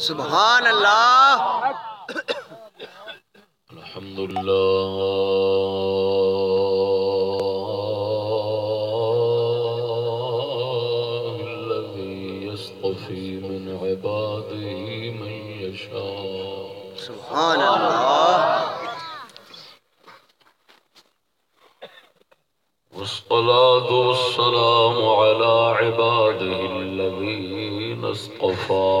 سبحان اللہ۔ الحمد لله الذي يصطفي من عباده من يشاء۔ سبحان اللہ۔ والصلاة والسلام على عباده الذين اصطفى.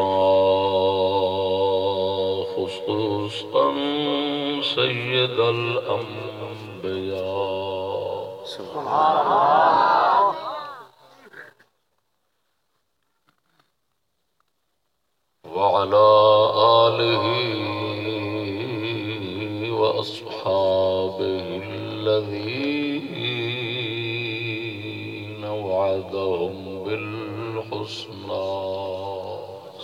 خصوصا سيد الأنبياء. سبحان الله.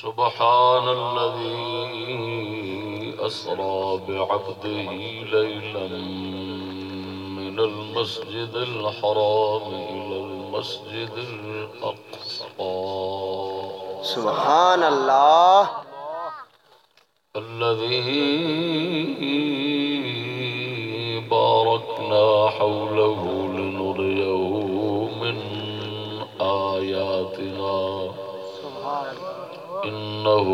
سبحان الذي أسرى بعبده ليلا من المسجد الحرام إلى المسجد الأقصى. سبحان اللہ الذي باركنا حوله إنه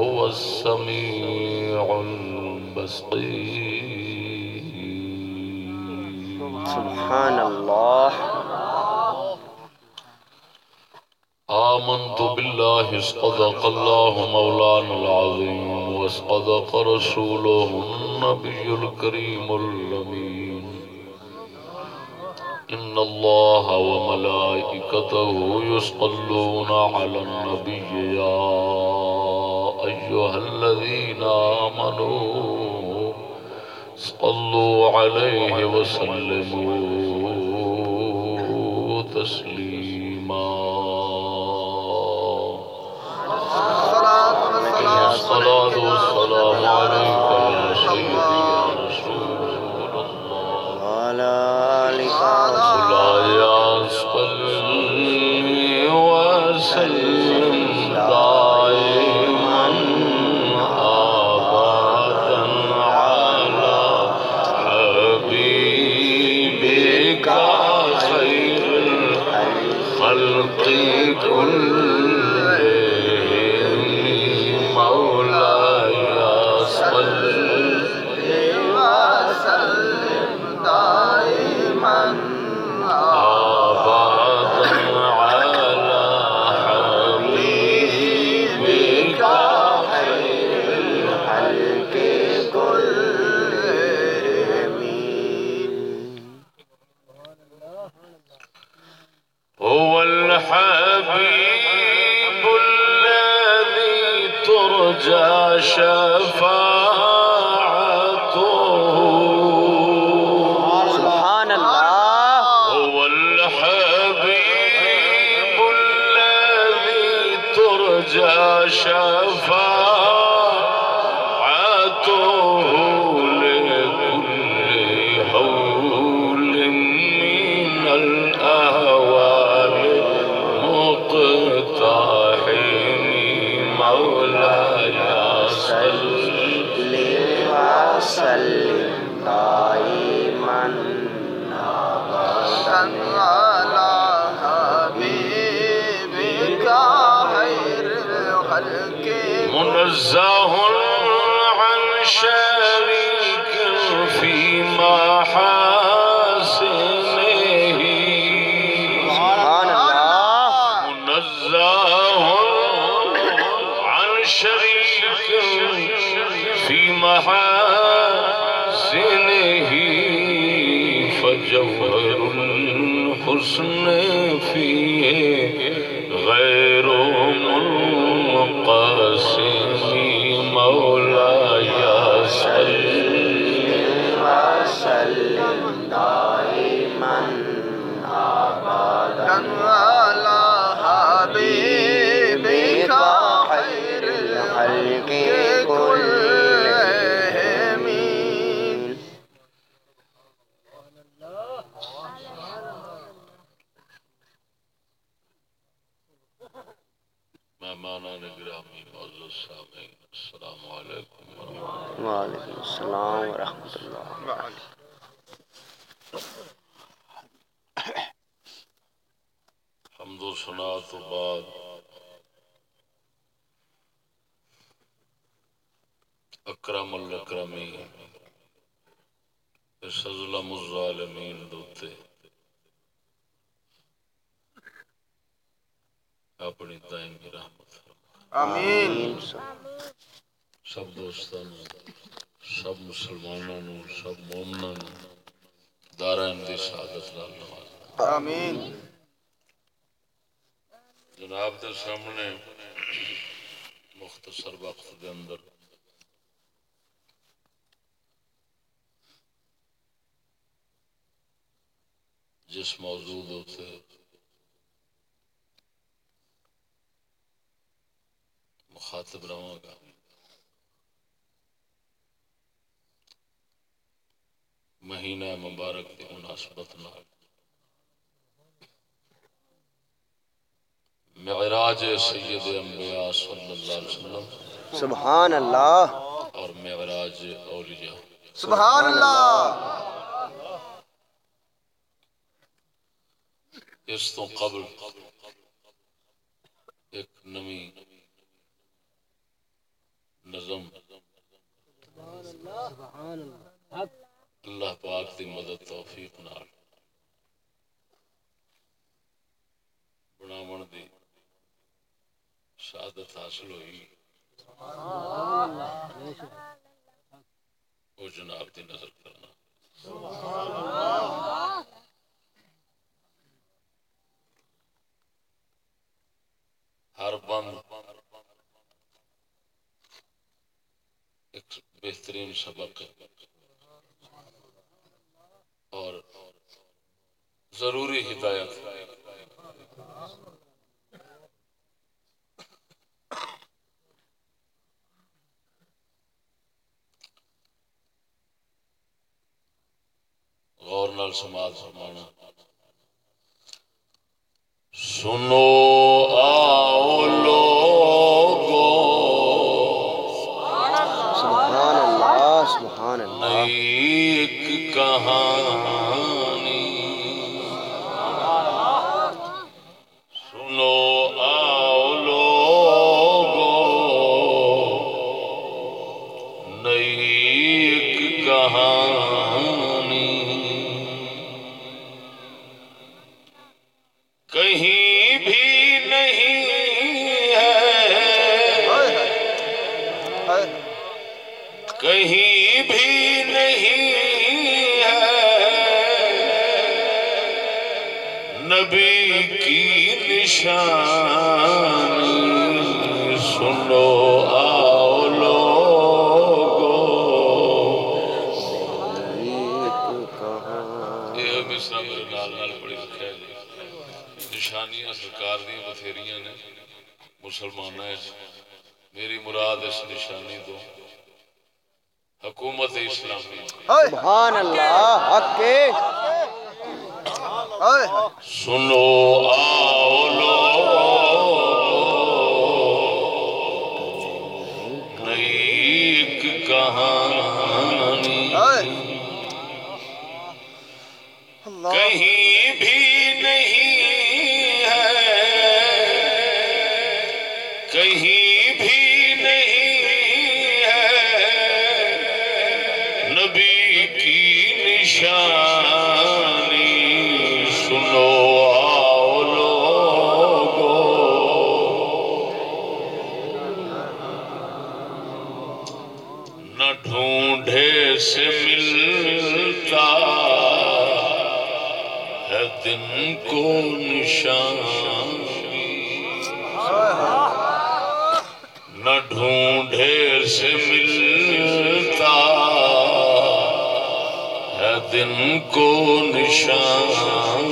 هو السميع البصير. سبحان اللہ آمنت بالله صدق الله مولانا العظيم وصدق رسوله النبي الكريم الأمين. إن الله وملائكته يصلون على النبي يا أيها الذين آمنوا صلوا عليه وسلموا تسليما الصلاة والسلام عليك آمین سب دوستان سب مسلمانوں سب مومنوں دارین دی سعادت نال نواز آمین جناب دے سامنے مختصر وقت دے اندر جس موضوع ہوتے مخاطب رہوں گا مہینہ مبارک کی مناسبت نال۔ معراج سید انبیاء صلی اللہ علیہ وسلم۔ سبحان اللہ اور معراج اولیاء۔ سبحان اللہ اس تو قبل ایک نمی نظم۔ اللہ اللہ پاک دی مدد توفیق نال۔ بناون دی سعادت حاصل ہوئی۔ وہ جناب دی نظر کرنا۔ ہر بند ایک بہترین سبق ہے۔ اور ضروری ہدایت غور نال سماعت فرمانا۔ سنو ایک سبحان اللہ حق کے۔ سنو آؤ نشان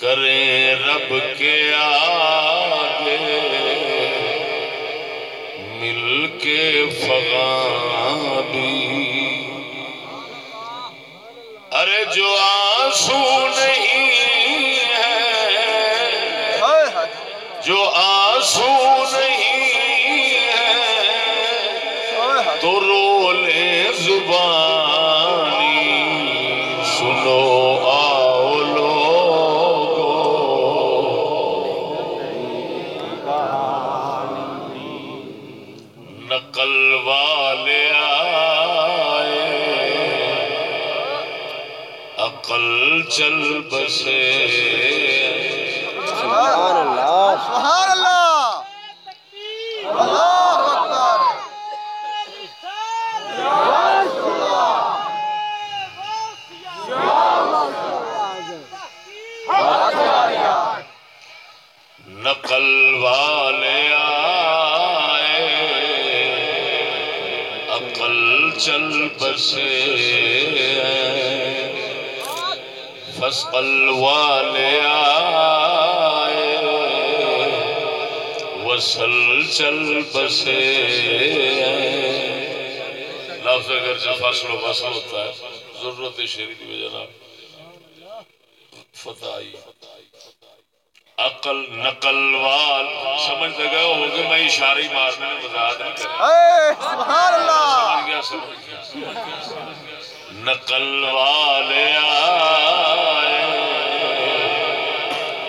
کریں رب کے آگے مل کے فغان بھی۔ ارے جو فصل و وصل ہوتا ہے۔ ضرورت شیری کی وجہ فتح آئی عقل نقل وال۔ سمجھ گئے ہو گے میں اشارے مارنے میں وضاحت نہیں کر سبحان اللہ! سمجھ گیا سمجھ گیا۔ نقل والے آئے۔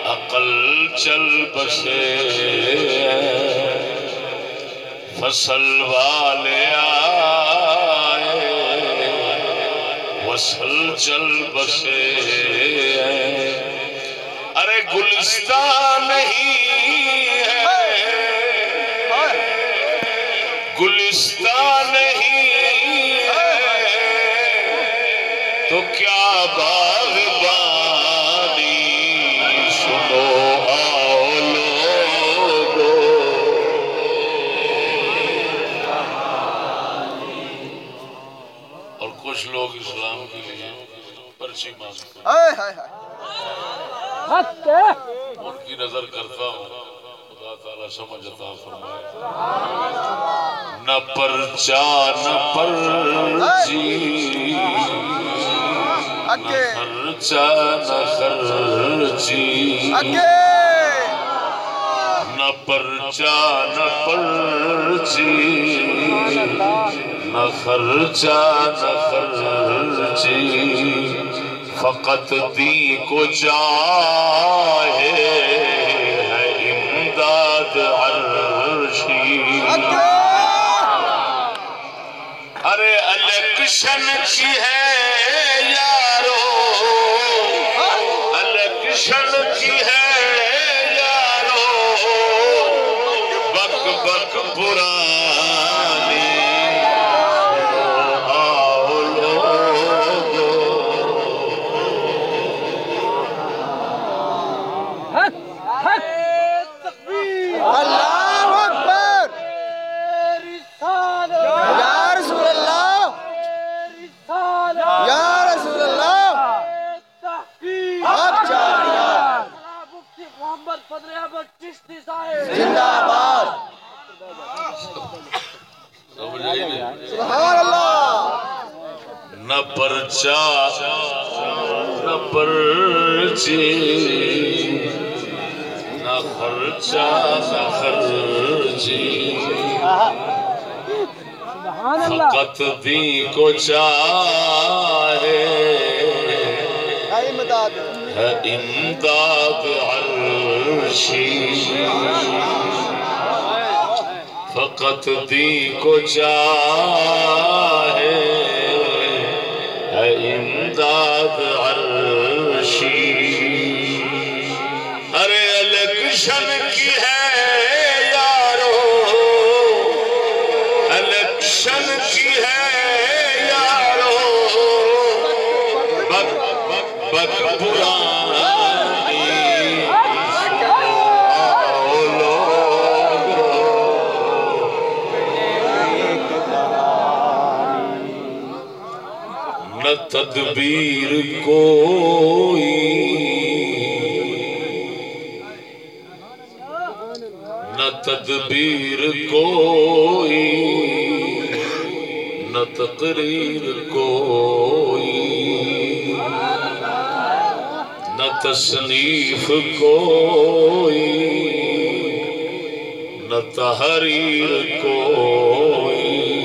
عقل چل بسے۔ فصل والے آئے۔ وصل چل بسے ارے گلستان نہیں نظر کرتا ہوں خدا تعالیٰ سمجھ عطا فرمائے۔ نہ پرچا نہ پرچی اکے۔ خرچا نہ خرچی۔ نہ پرچا نہ پرچی۔ نہ خرچا نہ خرچی۔ فقط دی کو چاہے۔ الیکشن کی ہے فقط دی کو چاہے ہے امداد ہے امداد عرشی۔ فقط دی کو چاہے تدبیر کوئی۔ نہ تدبیر کوئی، نہ تقریر کوئی۔ نہ تصنیف کوئی، نہ تحریر کوئی۔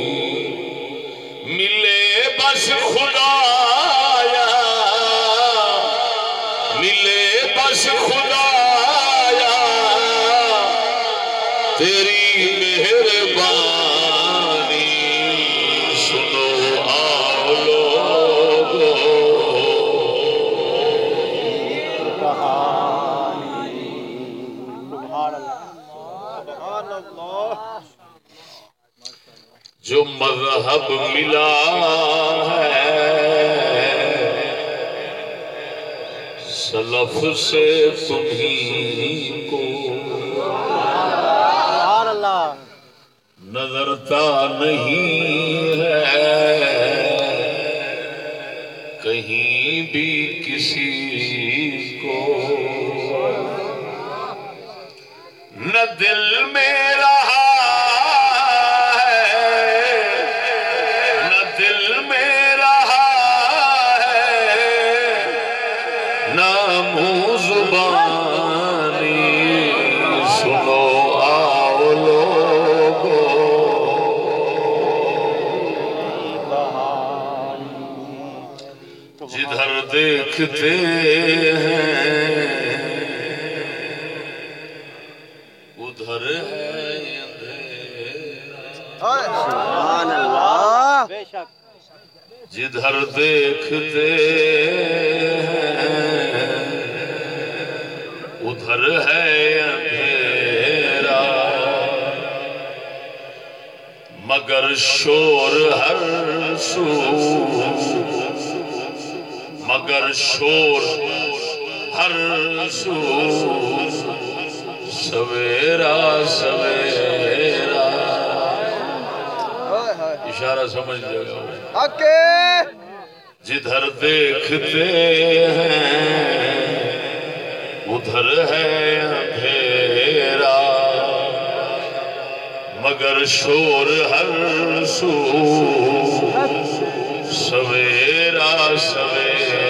ملے بس خدایا جو مذہب ملا ہے سلف سے تمہیں کو نظرتا نہیں ہے۔ کہیں بھی کسی دل میں رہا ہے، نہ دل میں رہا ہے، نہ منہ زبانی۔ سنو آؤ لوگو۔ جدھر دیکھتے جدھر دیکھتے ہیں، ادھر ہے اندھیرا۔ مگر شور ہر سو مگر شور ہر سو سویرا سویرا۔ اشارہ سمجھ حق جدھر دیکھتے ہیں ادھر ہے اندھیرا۔ مگر شور ہر سو سویرا سویرا۔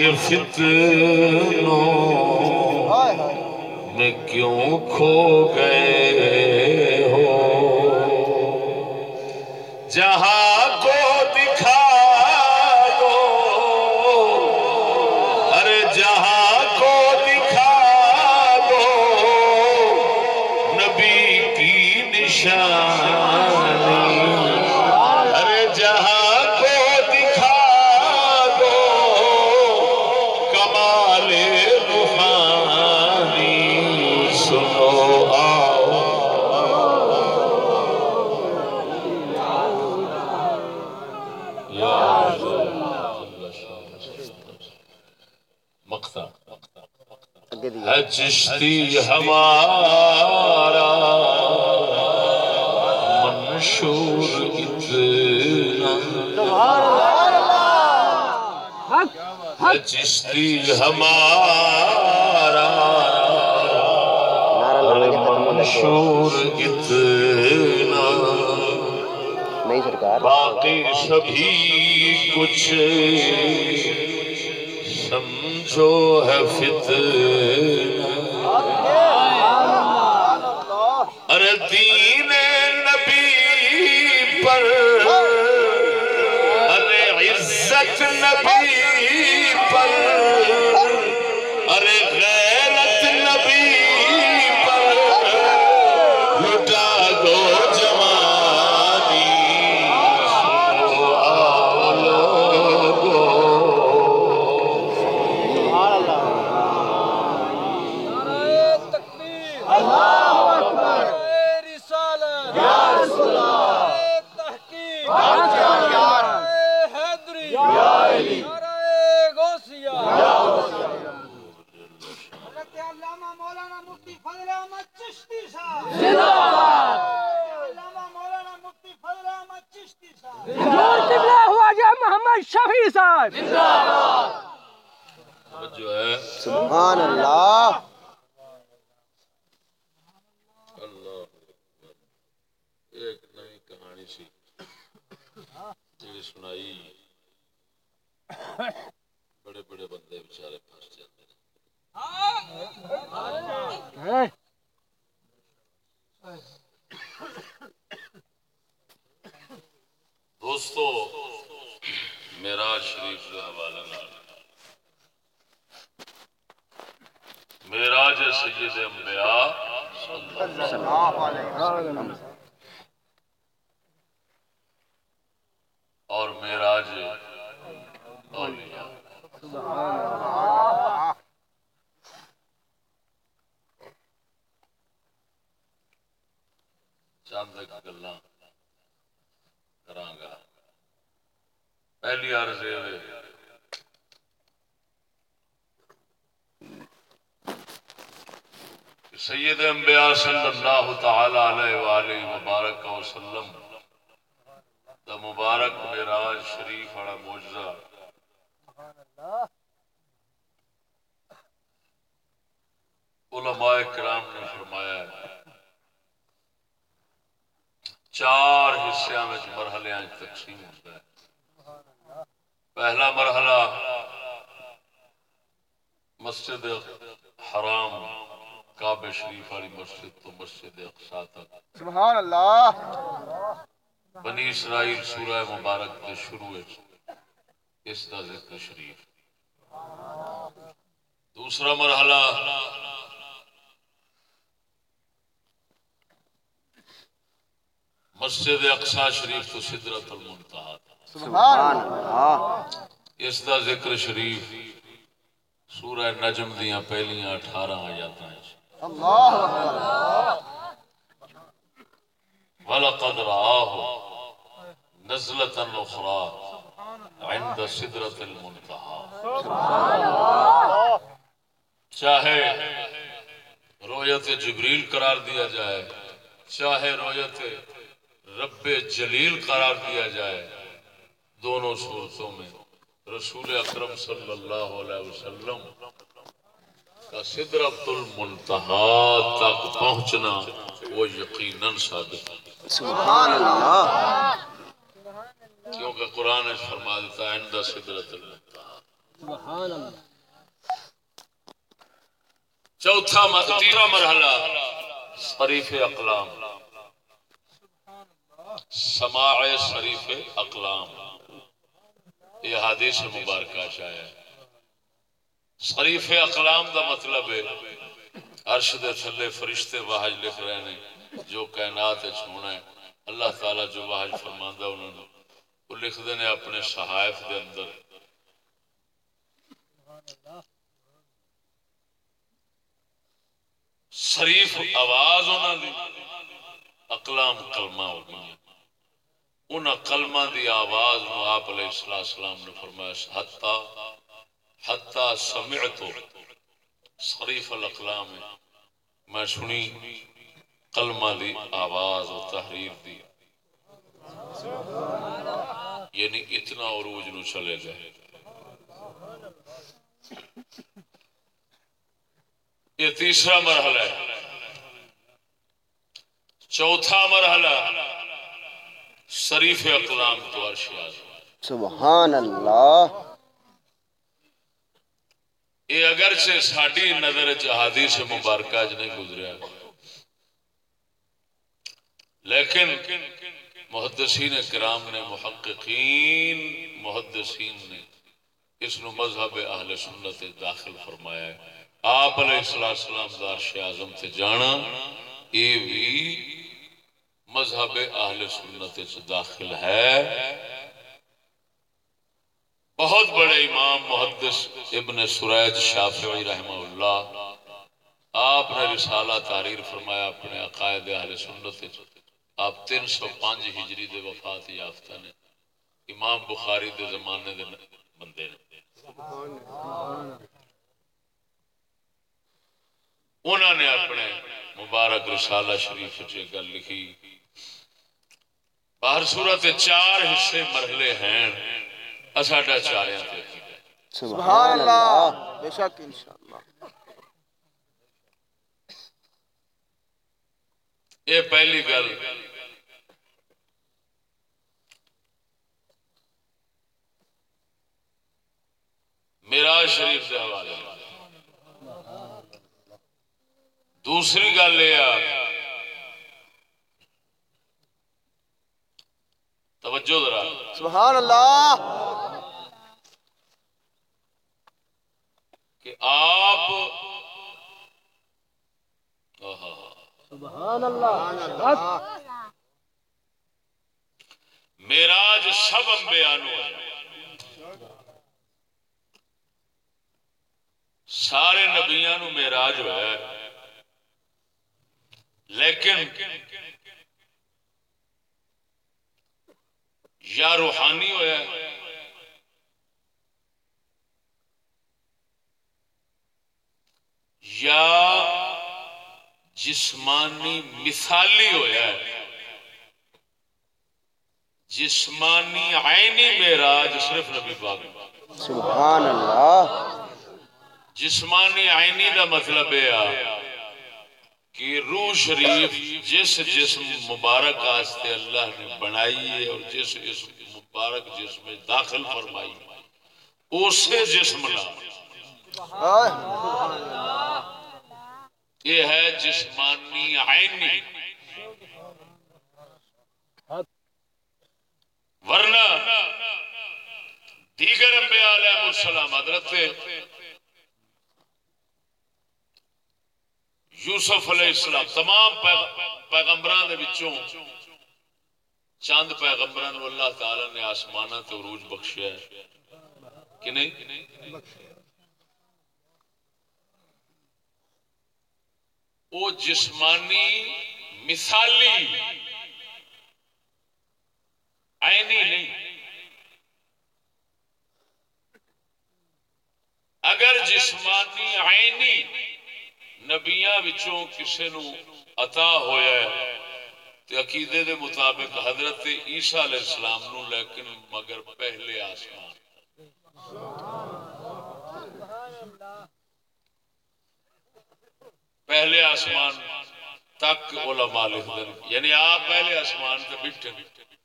کے فتنوں میں کیوں کھو گئے؟ چشتی ہمارا منشور اتنا چشتی ہمارا منشور اتنا نہیں سرکار۔ باقی سبھی کچھ سمجھو ہے فتنہ ارے دین نبی پر ارے عزت نبی پر ارے غیرت نبی پر لٹا دو جوانی سنو آؤ لوگو مولانا مفتی فضل احمد چشتی صاحب علامہ مولانا مفتی فضل احمد چشتی صاحب محمد شفیع صاحب جو ہے سبحان اللہ اللہ ایک نئی کہانی سی سنائی بڑے بڑے بندے بچارے پھنس جاتے ہیں دوستو معراج شریف کے حوالے نال معراج سید انبیاء اور معراج اولیاء۔ چند گلا کرانگا پہلی عرض یہ ہے کہ سید انبیاء صلی اللہ تعالی علیہ وآلہ مبارک وسلم دا مبارک معراج شریف والا معجزہ۔ علماء کرام نے فرمایا ہے، چار حصوں میں مرحلے تقسیم ہوتا ہے۔ پہلا مرحلہ مسجد حرام۔ کعبہ شریف والی مسجد تو مسجد اقصا تک۔ سبحان اللہ بنی اسرائیل سورہ مبارک کے شروع ہے۔ اس کا ذکر شریف۔ دوسرا مرحلہ۔ مسجد اقصا شریف تو سدرت المنتہا۔ سبحان اللہ اس دا ذکر شریف سورہ نجم دیاں پہلیاں اٹھارہ آیاتاں ہیں۔ اللہ اکبر وَلَقَدْ رَآهُ نَزْلَةً أُخْرَى عِنْدَ سِدْرَةِ الْمُنْتَهَى۔ چاہے رویت جبریل قرار دیا جائے، چاہے رویت رب جلیل قرار دیا جائے، دونوں صورتوں میں رسول اکرم صلی اللہ علیہ وسلم کا سدرت المنتہا تک پہنچنا وہ یقیناً ثابت ہے۔ سبحان اللہ۔ کیونکہ قرآن نے فرما دیتا ہے سدرت المنتہا۔ چوتھا م- تیسرا مرحلہ شریف اقلام۔ سماع شریف اقلام۔ یہ حدیث مبارکہ چاہے شریف اقلام دا مطلب ہے۔ عرش دے تھلے فرشتے واہج لکھ رہے ہیں جو کائنات وچ ہونا ہے۔ اللہ تعالی جو واہج فرماندا انہوں نے وہ لکھ دینے اپنے صحائف دے اندر۔ شریف آواز انہوں دی، اقلام کلمہ ہو گئی ان کلمہ دی آواز نو آپ علیہ الصلوۃ والسلام نے فرمایا حتا حتا سمعت شریف الاقلام میں سنی کلمہ دی آواز و تحریر دی. یعنی اتنا عروج نو چلے گئے. یہ تیسرا مرحلہ ہے. چوتھا مرحلہ شریف اقلام تو عرش سبحان اللہ. یہ اگرچہ ساڈی نظر جہادی سے مبارکہ چ نہیں گزریا۔ لیکن محدثین کرام نے، محققین، محدثین نے اس نو مذہب اہل سنت داخل فرمایا ہے۔ آپ علیہ الصلوۃ والسلام دا عرش اعظم تے جانا یہ بھی مذہب اہل سنت داخل ہے۔ بہت بڑے امام محدث ابن سریج شافعی رحمہ اللہ، آپ نے رسالہ تحریر فرمایا اپنے عقائد اہل سنت آپ تین سو پانچ ہجری دے وفات یافتہ نے۔ امام بخاری دے زمانے دے بندے نے۔ انہوں نے اپنے مبارک رسالہ شریف وچ گل لکھی، باہر صورت چار حصے مرحلے ہیں۔ اساڈا چاریا سبحان اللہ۔ بے شک انشاءاللہ۔ یہ پہلی گل۔ میرا شریف کے حوالے۔ دوسری گل یہ توجہ ذرا۔ سبحان اللہ۔ کہ آپ۔ سبحان اللہ۔ میراج سب انبیاء نو ہے۔ سارے نبیاں نو میراج ہوا ہے۔ لیکن یا روحانی ہوا ہے یا جسمانی مثالی ہویا ہے جسمانی عینی معراج صرف نبی پاک۔ سبحان اللہ۔ جسمانی عینی دا مطلب ہے۔ کہ روح شریف جس جسم مبارک آستے اللہ نے بنائی ہے اور جس اس مبارک جسم میں داخل فرمائی اسے جسم نام یہ ہے جسمانی عینی۔ ورنہ دیگر انبیاء علیہ السلام، حضرت یوسف علیہ السلام، تمام پیغمبران دے وچوں چند پیغمبران نو اللہ تعالی نے آسمانہ تے عروج بخشیا ہے۔ کہ نہیں؟ وہ جسمانی مثالی عینی نہیں۔ اگر جسمانی عینی نبیاں وچوں کسے نو عطا ہویا ہے تے عقیدے دے مطابق حضرت عیسیٰ علیہ السلام نو لیکن مگر پہلے آسمان۔ پہلے آسمان تک علماء لکھ یعنی آپ پہلے آسمان تے بیٹھے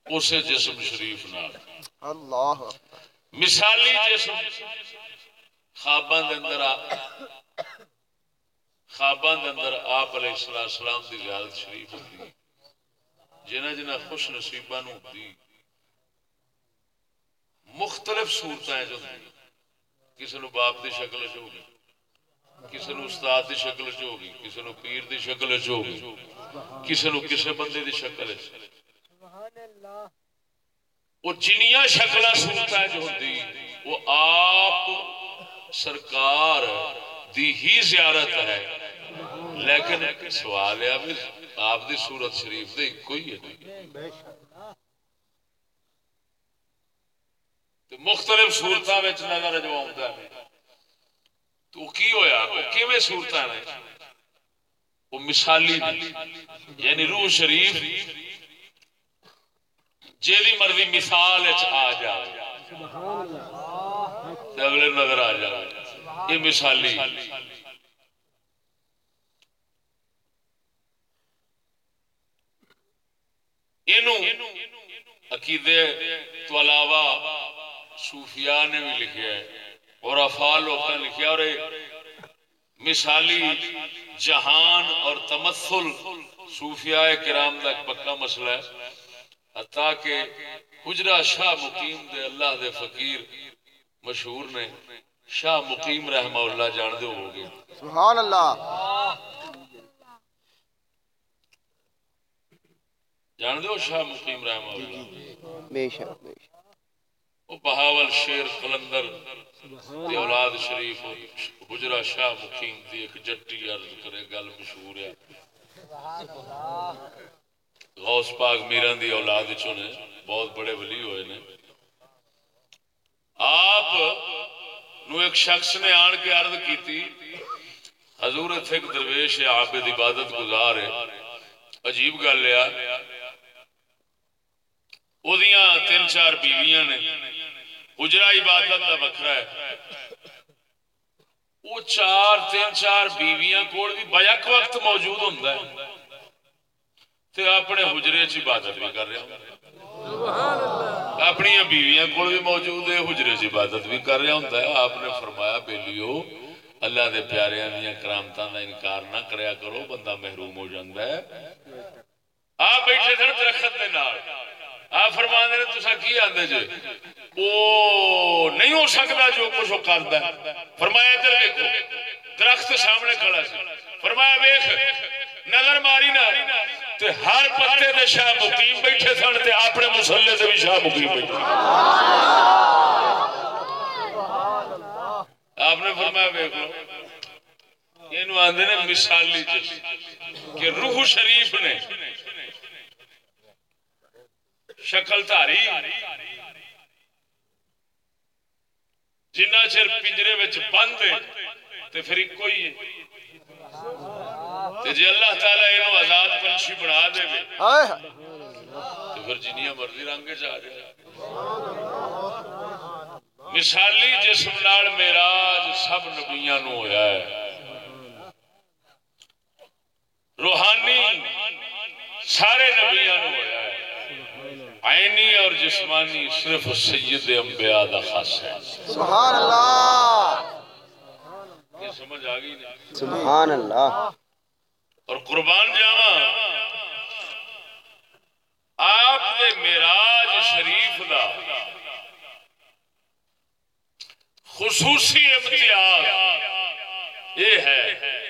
اسے جسم شریف نال۔ اللہ مثالی جسم خواباں دے اندر خواباں دے اندر آپ علیہ الصلوۃ والسلام دی زیارت شریف ہوندی جنہ جنہ خوش نصیباں نو ہوندی مختلف صورتیں جو ہوندی کسی نو باپ دی شکل چ ہوگی۔ کسی نو استاد دی شکل چ ہوگی۔ کسی نو پیر دی شکل چ ہوگی۔ کسی نو کسی بندے دی شکل چ وہ جنیاں شکل صورتیں جو ہوندی وہ آپ سرکار دی ہی زیارت ہے۔ لیکن سوال ہے آپ دی صورت شریف دے کوئی ہے نہیں۔ مختلف صورتاں وچ نظر جو آਉਂਦਾ ہے۔ تو کی ہویا؟ وہ کیویں صورتاں نے؟ وہ مثالی یعنی روح شریف جیدی مرضی مثال وچ آ جائے تے اگلے نظر آ جائے یہ مثالی۔ اینو عقیدے تو علاوہ صوفیاء نے بھی لکھیا ہے اور افعال لوگوں نے لکھیا اور مثالی جہان اور تمثل صوفیاء کرام کا ایک پکا مسئلہ ہے حتیٰ کہ حجرہ شاہ مقیم دے اللہ دے فقیر مشہور نے شاہ مقیم رحمہ اللہ جان دے ہو گئے سبحان اللہ جان دے شاہ مقیم رحمہ اللہ؟ بے شک بے شک۔ وہ بہاول شیر دی اولاد شریف حجرہ شاہ مقیم دی ایک جٹی عرض کرے گل مشہور ہے۔ غوث پاک میران دی اولاد بہت بڑے ولی ہوئے نے۔ آپ نو ایک شخص نے آن کے عرض کی تھی حضور ایک درویش ہے عابد عبادت گزار ہے۔ عجیب گل لیا اودیاں تین چار بیویاں نے حجرہ عبادت دا وکھرا ہے وہ چار تین چار بیویاں کول بھی بیک وقت موجود ہوندا ہے تے اپنے حجرے چ عبادت بھی کر رہا ہوں اپنی بیویاں کو بھی موجود ہے حجرے سے عبادت بھی کر رہا ہوتا ہے آپ نے فرمایا بیلیو اللہ دے پیاریاں دیاں کرامتاں دا انکار نہ کریا کرو بندہ محروم ہو جاندا ہے آپ بیٹھے سن درخت دے نال آپ فرما دے تسا کی آندے جے؟ او نہیں ہو سکتا جو کچھ وہ کردا ہے۔ فرمایا ادھر دیکھو درخت سامنے کھڑا سی۔ فرمایا ویکھ، نظر ماری نہ۔ تے ہر پتے دے شاہ مقیم بیٹھے سن تے اپنے مسلے تے بھی شاہ مقیم بیٹھے۔ آپ نے فرمایا ویکھ لو یہ آندے نے مثالی جس کہ روح شریف نے شکل دھاری جنہ چر پنجرے وچ بند تے پھر تے جی اللہ تعالیٰ اینو آزاد پنچھی بنا دے پھر جنیاں مرضی رنگ مثالی جسم نال میراج سب نبیاں نو ہویا ہے روحانی سارے نبیاں نو ہویا ہے عینی اور جسمانی صرف سید انبیاء دا خاص ہے۔ سبحان اللہ یہ سمجھ آ گئی نہیں؟ سبحان اللہ اور قربان جاوا آپ دے میراج شریف دا خصوصی امتیاز یہ ہے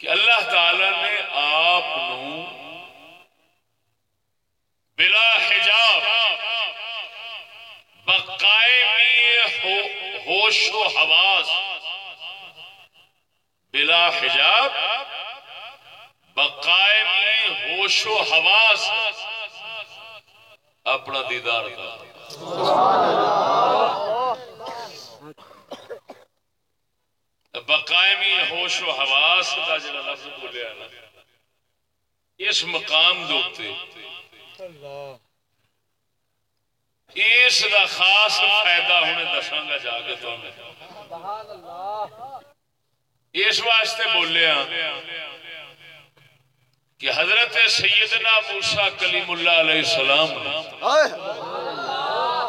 کہ اللہ تعالی نے آپ بلا حجاب بقائمی ہو- ہوش و حواس بلا حجاب بقائمی ہوش و حواس اپنا دیدار کر بقائمی ہوش و حواس کا جڑا لفظ بولیا نا، اس مقام دوتے اس دا خاص فائدہ ہونے دساں گا جا کے تو میں اس واسطے بولیا کہ حضرت سیدنا موسیٰ کلیم اللہ علیہ السلام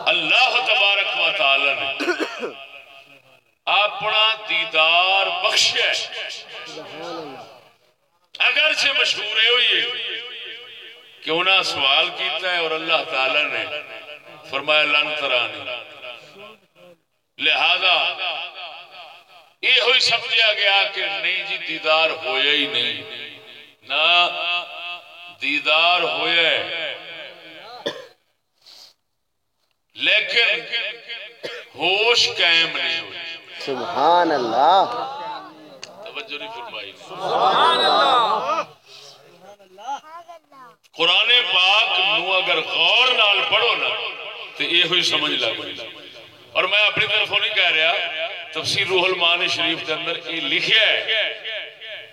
اللہ تبارک و تعالی نے اپنا دیدار بخشیا ہے۔ اگرچہ مشہور ہوئی ہے کہ انہاں سوال کیتا ہے اور اللہ تعالی نے فرمایا، لن ترانی۔ لہذا یہ ہوئی سمجھا گیا کہ نہیں جی دیدار ہویا ہی نہیں۔ نہ دیدار ہویا ہے۔ لیکن ہوش قائم نہیں ہوئی۔ سبحان اللہ۔ توجہ نہیں فرمائی۔ قرآن پاک نو اگر غور نال پڑھو نا تو یہ ہوئی سمجھ لگ اور میں اپنی طرفوں نہیں کہہ رہا تفسیر روح المعانی شریف کے اندر یہ لکھیا ہے۔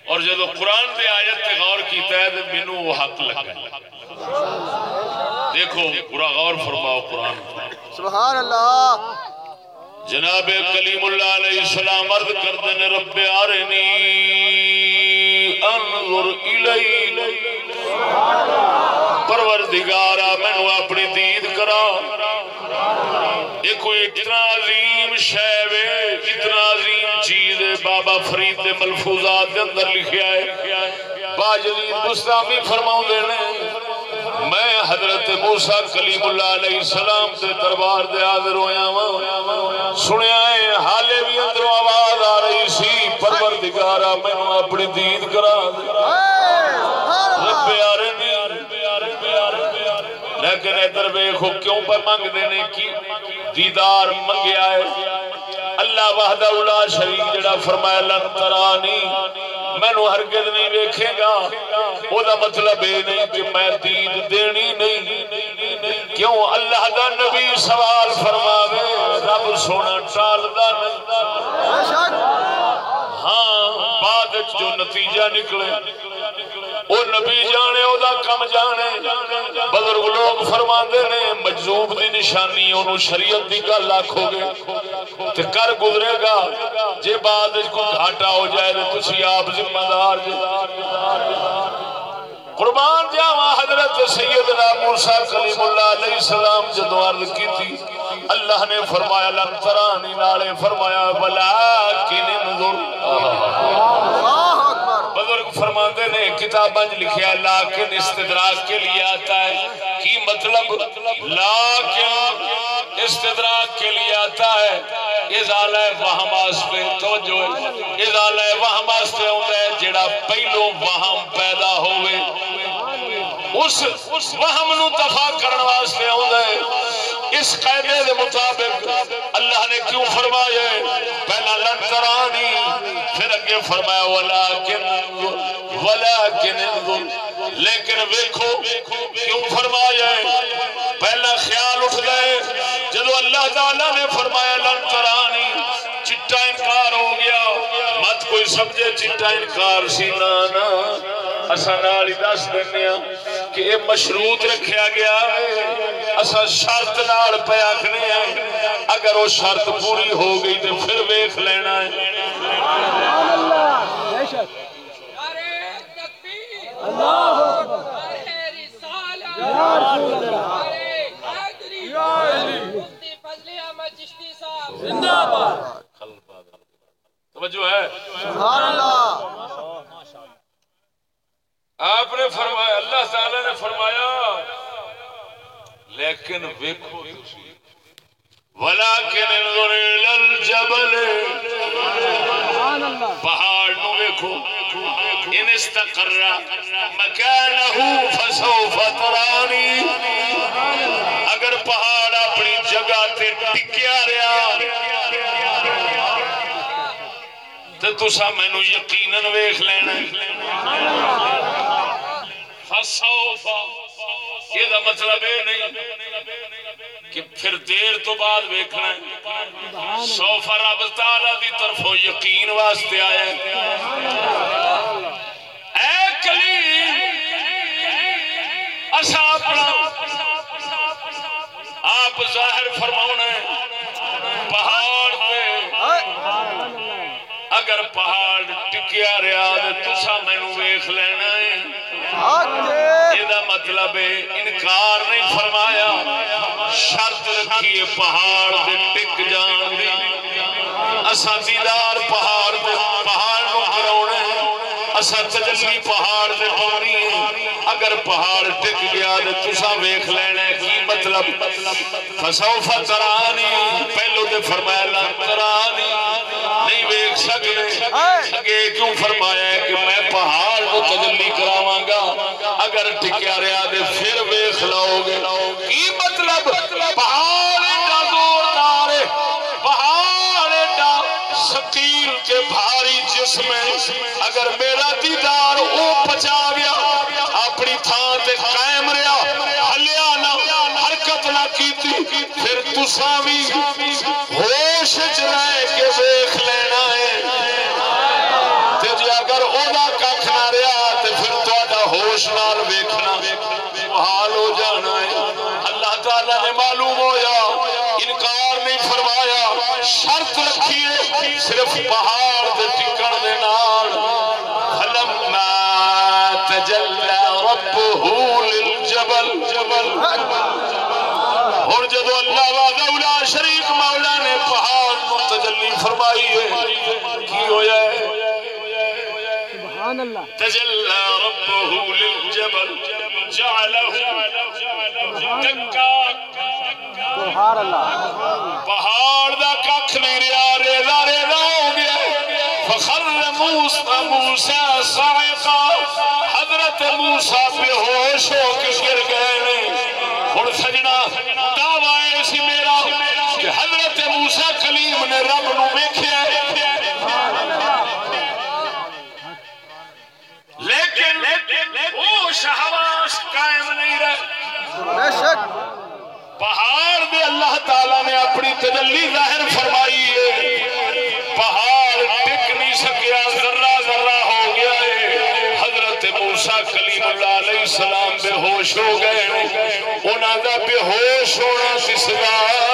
اور جب قرآن دے آیت تے غور کیتا ہے تو مینو وہ حق لگا دیکھو پورا غور فرماؤ قرآن۔ سبحان اللہ۔ جناب کلیم اللہ علیہ السلام عرض کر دین رب آرنی، انظر الیک۔ پروردگارا، مینو اپنی دید کرا۔ یہ کوئی اتنا عظیم شے وے، اتنا عظیم چیز ہے۔ بابا فرید دے ملفوظات دے اندر لکھیا ہے۔ باجدید بستامی فرماؤں دے نے میں حضرت موسیٰ کلیم اللہ علیہ السلام سے دربار دے حاضر ہویا ہوں سنیا ہے، حالے بھی اندروں آواز آ رہی سی پروردگارا میں اپنی دید کرا۔ دے رب یارنی لیکن ادھر ویکھو کیوں پر منگ دینے کی دیدار منگیا ہے۔ اللہ وحدہ الا شریک جڑا فرمایا، لن ترانی مینو ہرگز نہیں ویکھے گا۔ وہ دا مطلب یہ نہیں کہ میں دید دینی نہیں۔ کیوں؟ اللہ دا نبی سوال فرماوے، رب سونا ٹالدا نہیں۔ ہاں بعد جو نتیجہ نکلے۔ وہ نبی جانے او دا کم جانے۔ بزرگ لوگ فرماندے نے، مجذوب دی نشانی، اونوں شریعت دی گل آکھو گے۔ تے کر گزرے گا۔ جے بعد وچ کوئی گھاٹا ہو جائے تے تسی آپ ذمہ دار جے۔ قربان جاوا حضرت سیدنا موسیٰ کلیم اللہ علیہ السلام جدو عرض کی تھی اللہ نے فرمایا لن ترانی نالے فرمایا، ولیکن انظر۔ اللہ۔ بزرگ فرماندے نے کتاباں لکھیا، لیکن استدراک کے لیے آتا ہے۔ کی مطلب؟ لیکن استدراک کے لیے آتا ہے۔ ازالہ وہم واسطے توجہ۔ ہے ازالہ وہم واسطے ہوندا ہے، جڑا پہلو وہم پیدا ہوئے اس وہم نو دفع کرن واسطے ہوندا ہے۔ اس قاعدے دے مطابق اللہ نے کیوں فرمایا ہے؟ پہلا لن ترانی پھر اگے فرمایا، ولیکن ولیکن لیکن ویکھو، کیوں فرمایا ہے؟ پہلا خیال اٹھ گئے جدو اللہ تعالی نے فرمایا، لن ترانی، چٹا انکار ہو گیا۔ مت کوئی سمجھے، چٹا انکار سی نا اسا نال دس دینے ہاں کہ یہ مشروط رکھیا گیا ہے اسا شرط نال پہ آکھنے ہیں اگر وہ شرط پوری ہو گئی تو پھر ویکھ لینا ہے۔ سبحان اللہ۔ بے شک نعرہ تکبیر اللہ اکبر نعرہ رسالہ یا رسول اللہ چشتی صاحب توجہ ہے۔ سبحان اللہ۔ آپ نے فرمایا، اللہ تعالی نے فرمایا، لیکن ویکھو تسی۔ انظر الجبل۔ پہاڑ نو ویکھو۔ ان استقر مکانہ فسوف ترانی۔ اگر پہاڑ اپنی جگہ تے ٹکیا رہیا تے تسا مینوں یقیناً ویکھ لینا۔ فسوف یہ دا مطلب یہ نہیں کہ پھر دیر تو بعد ویکھنا ہے۔ سوف رب تعالی دی طرفوں یقین واسطے آیا ہے۔ اے کلیم، اسا اپنا آپ ظاہر فرماؤنا ہے، پہاڑ پہ اگر پہاڑ ٹکیا رہا تے تسا مینوں ویکھ لینا ہے۔ یہ مطلب انکار نہیں فرمایا۔ شرط رکھیے پہاڑ دے ٹک جان دی۔ اسا دیدار پہاڑ دے پہاڑ نو کراونا اسا تجلی پہاڑ دے ہے اگر پہاڑ ٹک گیا تے تسا ویکھ لینا کی مطلب۔ فسوف ترانی پہلو تے فرمایا لا ترانی نہیں ویکھ سکتے اگے کیوں فرمایا ہے کہ پھر گے۔ کی مطلب؟ پہاڑ ایڈا زوردار ہے۔ پہاڑ ایڈا ثقیل کے بھاری جسم ہے۔ اگر میرا دیدار او پچا گیا، اپنی تھان تے قائم رہا، ہلیا نہ، حرکت نہ کیتی، پھر تساں بھی تجلى ربه للجبل، جعله دكا سبحان اللہ پہاڑ دا ککھ نہیں رہا ریزا ریزا ہو گیا فخر موسیٰ موسیٰ صائقہ حضرت موسیٰ بے ہوش ہو کے گر گئے نے اور سجنا دعوی سی میرا کہ حضرت موسیٰ کلیم نے رب نو تجلی ظاہر فرمائی ہے پہاڑ ٹک نہیں سکیا ذرہ ذرہ ہو گیا ہے حضرت موسیٰ کلیم اللہ علیہ السلام بے ہوش ہو گئے انہوں نے بے ہوش ہونا سسدا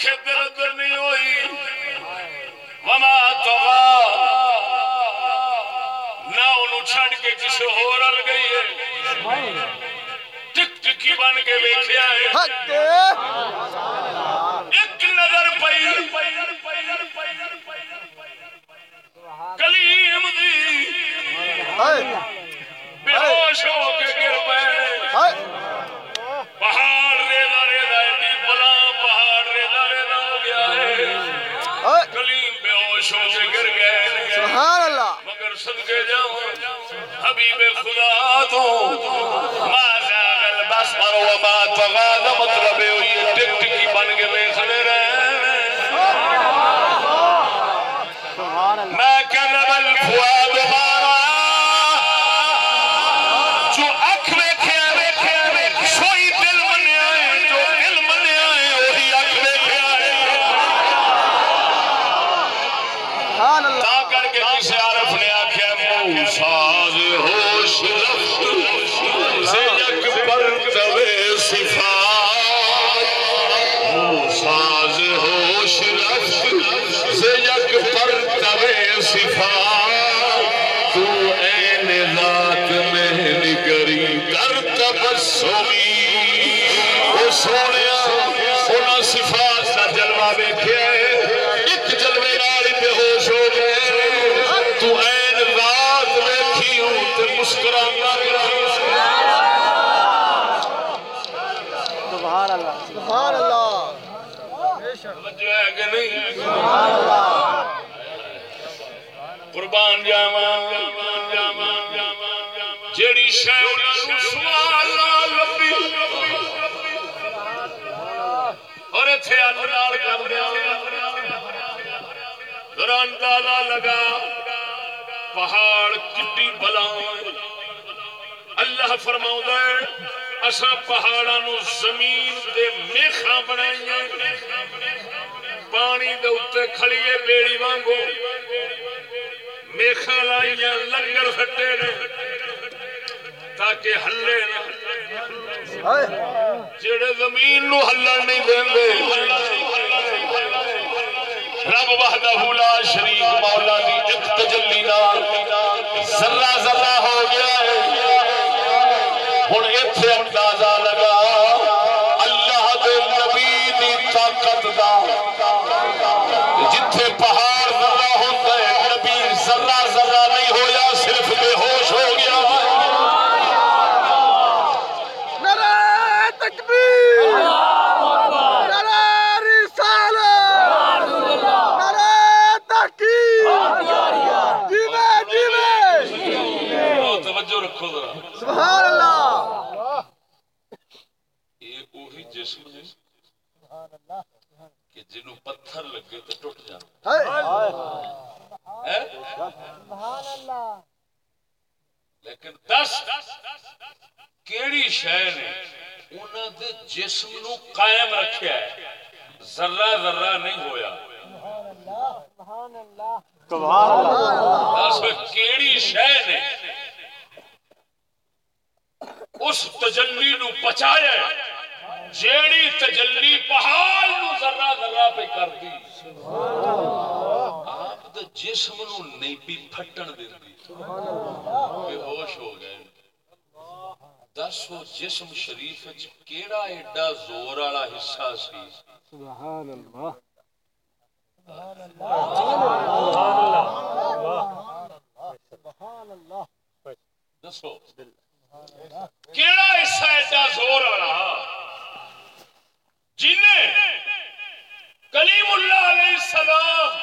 اکھ ادھر ادھر نہیں ہوئی۔ وما طغى نہ انہوں چھڑ کے کسی ہور ال گئی ہے۔ ٹک ٹکی بن کے ویکھیا ہے۔ حق۔ ایک نظر پئی۔ کلیم دی۔ بے ہوش ہو کے گر پئے۔ صدقے جاؤں حبیب خدا تو ما زاغ البصر وما طغى دا مطلب یہ ٹک ٹکی بن کے ویکھنے رہے۔ سبحان اللہ۔ ما كذب الفؤاد اندازہ لگا پہاڑ کٹی بلا اللہ فرماؤں ہے اساں پہاڑاں نو زمین دے میخاں بنائیاں پانی دے اوتے کھڑیے بیڑی وانگو میخاں لائیاں لنگر سٹے نے تاکہ ہلے نہ جڑے زمین نو ہلن نہیں دیندے رب وحدہ لا شریک مولا دی ایک تجلی نال ذرہ ذرہ ہو گیا ہے۔ ہن ایتھے اندازہ لگا اللہ دے نبی دی طاقت دا۔ جتھے پہاڑ ذرہ ہوندا ہے نبی ذرہ ذرہ نہیں ہویا صرف بے ہوش ہو گیا نعرہ تکبیر نعرہ رسالت نعرہ تحقیق جیوے جیوے توجہ رکھو ذرا سبحان اللہ یہ وہی جسم نے کہ جنوں تو ٹوٹ جانا۔ لیکن دس کیڑی شے نے انہاں دے جسم نو قائم رکھیا ہے۔ ذرہ ذرہ نہیں ہویا۔ سبحان اللہ۔ دس کیڑی شے نے اس تجلی نو بچایا ہے۔ جیڑی تجلی پہاڑ نو ذرہ ذرہ پہ کر دی۔ آپ جسم نو نہیں پی پھٹن دیندی بے ہوش ہو گئے۔ دس وہ جسم شریف وچ کیڑا ایڈا زور والا حصہ سی۔ سبحان اللہ دسو۔ کیڑا حصہ ایڈا زور والا۔ جن کلیم اللہ علیہ السلام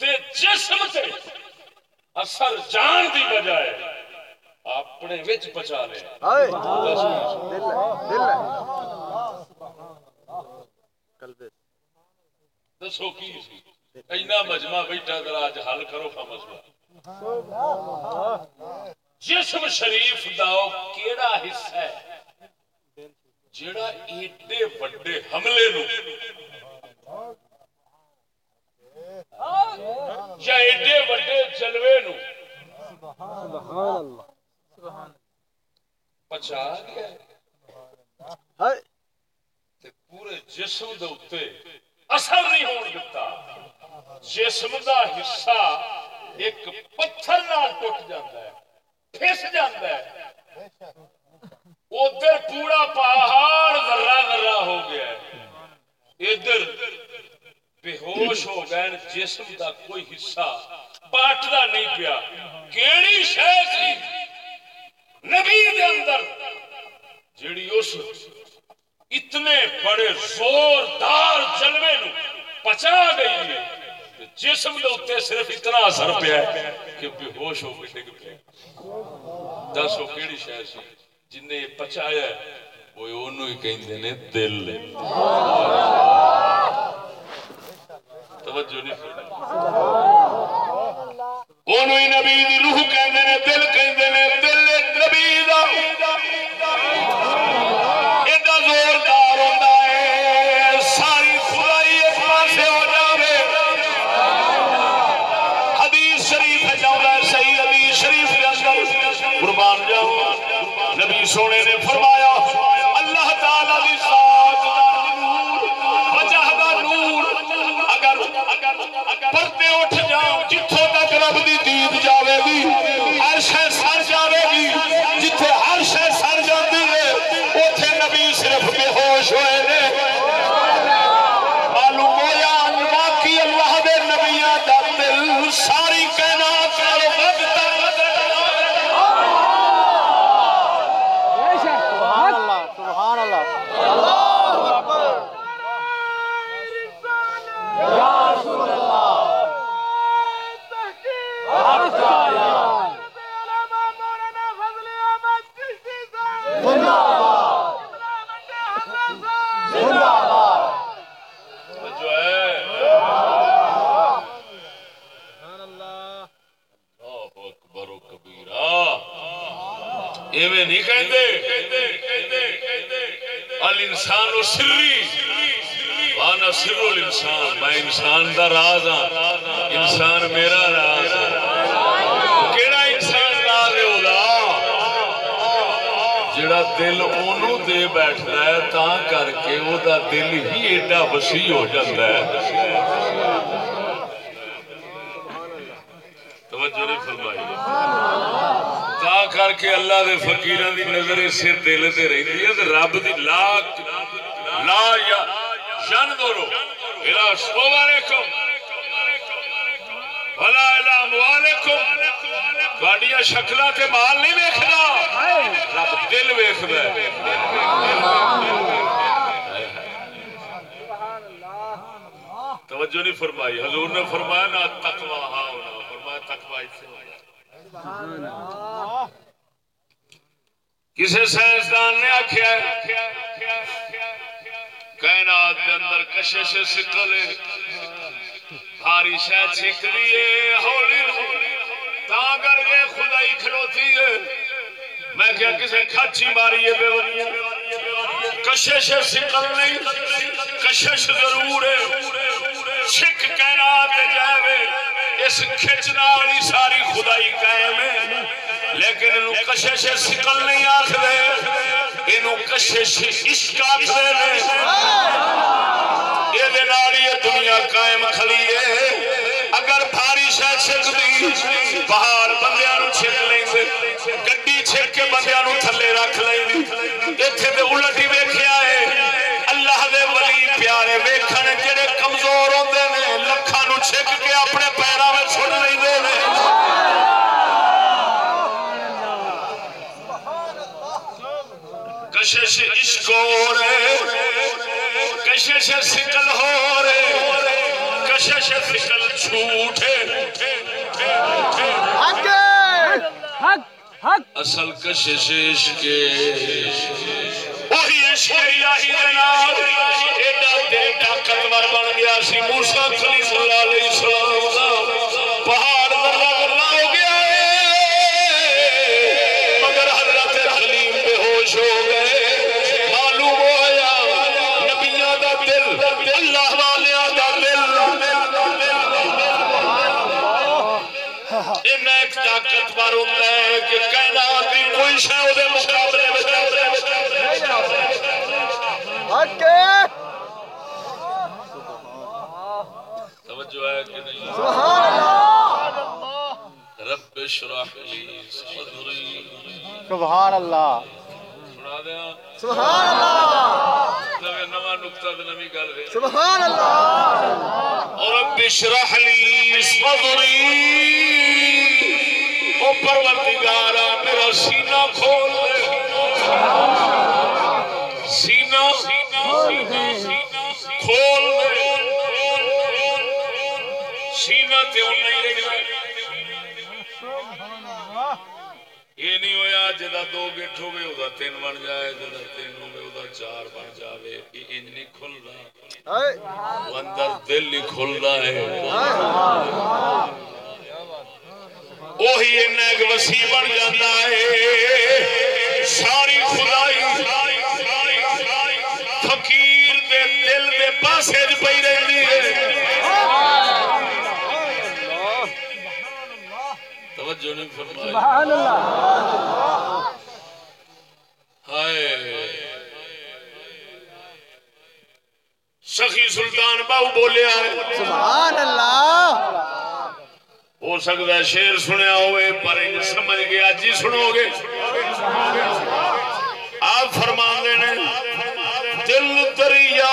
تے جسم تے اثر جان دی بجائے اپنے وچ پچا لے دسو کی اینا مجمع بیٹھا ذرا اج حل کرو کا مسئلہ جسم شریف دا کیڑا حصہ ہے جڑا ایڈے وڈے حملے نو ایڈے وڈے جلوے نو سبحان اللہ پچا گیا ہائے تے پورے جسم دے اوتے اثر نہیں ہون دتا جسم دا حصہ ایک پتھر نال ٹوٹ جاندا ہے پھس جاندا ہے ادھر پورا پہاڑ ذرہ ذرہ ہو گیا ہے ادھر بے ہوش ہو گئے، جسم دا کوئی حصہ پاٹدا نہیں پیا۔ کیڑی شے سی؟ نبی دے اندر، جیڑی اس اتنے بڑے زوردار جلوے نو پچا گئی ہے جسم دے اوتے صرف اتنا اثر پیا ہے کہ بے ہوش ہو کے ڈگ پیا۔ دسو کیڑی شے سی جن نے پچایا ہے۔ وہ اونوں ہی کہندے نے دل توجہ نہیں فرمائی اونوں ہی نبی دی روح کہندے نے دل کہندے نے دل نبی دا انسان دا راز ہاں انسان میرا راز ہے کیڑا انسان راز ہے اودا جڑا دل اونوں دے بیٹھدا ہے تاں کر کے او دا دل ہی ایڈا وسیع ہو جاندا ہے۔ توجہ نہیں فرمائی۔ تا کر کے اللہ دے فقیراں دی نظر اسے دل تے رہندی ہے، تے رب دی لا لا یا شان دورو۔ الہ السلام علیکم ولا الہ اموالکم تواڈیاں شکلاں تے مال نہیں ویکھدا. رب دل ویکھدا ہے. توجہ نہیں فرمائی. حضور نے فرمایا، نا تقوی ہاں ہونا. فرمایا، تقوی اس سے ہونا کسی سائنسدان نے آخیا کائنات کے اندر کشش سکل بھاری شہ چھک دیے ہولی تا کر کے خدائی کھلوتی ہے۔ میں کیا کسی کھچی ماری ہے، بے وقت کشش سکل نہیں، کشش ضرور ہے۔ چھک کائنات دے جاوے، اس کھچنا والی ساری خدائی قائم ہے۔ لیکن انہوں کشش سکل نہیں آخ دے انہوں کشش عشق آخ دے یہ دناری دنیا قائم کھلی ہے۔ اگر بھاری پہاڑ بندیاں نو چھک لیں لیندے۔ گڈی چھک کے بندیاں نو تھلے رکھ لیں لیندی ایتھے تے الٹ ہی ویکھیا ہے۔ اللہ دے ولی پیارے ویکھن جڑے کمزور ہوندے نے لکھاں نو چھک کے اپنے پیراں وچ چھوڑ لیندے نے کشش عشق ہو کشش سکل ہو کشش سکل حق اصل کشش عشق وہی عشق الہی نال ایڈا دل طاقتور بن گیا سی موسی کلیم اللہ علیہ السلام۔ اشرح لی صدری سبحان اللہ. سنا دیاں سبحان اللہ. نویں نواں نقطہ تے نویں گل ہے سبحان اللہ. اور رب اشرح لی صدری او پروردگارا میرا سینہ کھول دے سینہ کھول دے سینہ تے نہیں لگنا یہ نہیں ہویا جدا دو گٹھ ہوئے او تین بن جائے جدا تین ہوئے او چار بن جاوے۔ یہ انج نہیں کھلدا ہائے۔ وہ اندر دل ہی کھلدا ہے۔ وہی ایک وسیع بن جاتا ہے۔ ساری خدائی فقیر دے دل دے پاسے چ پئی رہندی ہے توجہ نہیں فرمائی سبحان اللہ۔ ہائے۔ سخی سلطان باہو بولیا ہے سبحان اللہ۔ ہو سکتا ہے شیر سنیا ہوئے پر انج سمجھ گیا جی سنو گے۔ آپ فرما دینے دل دریا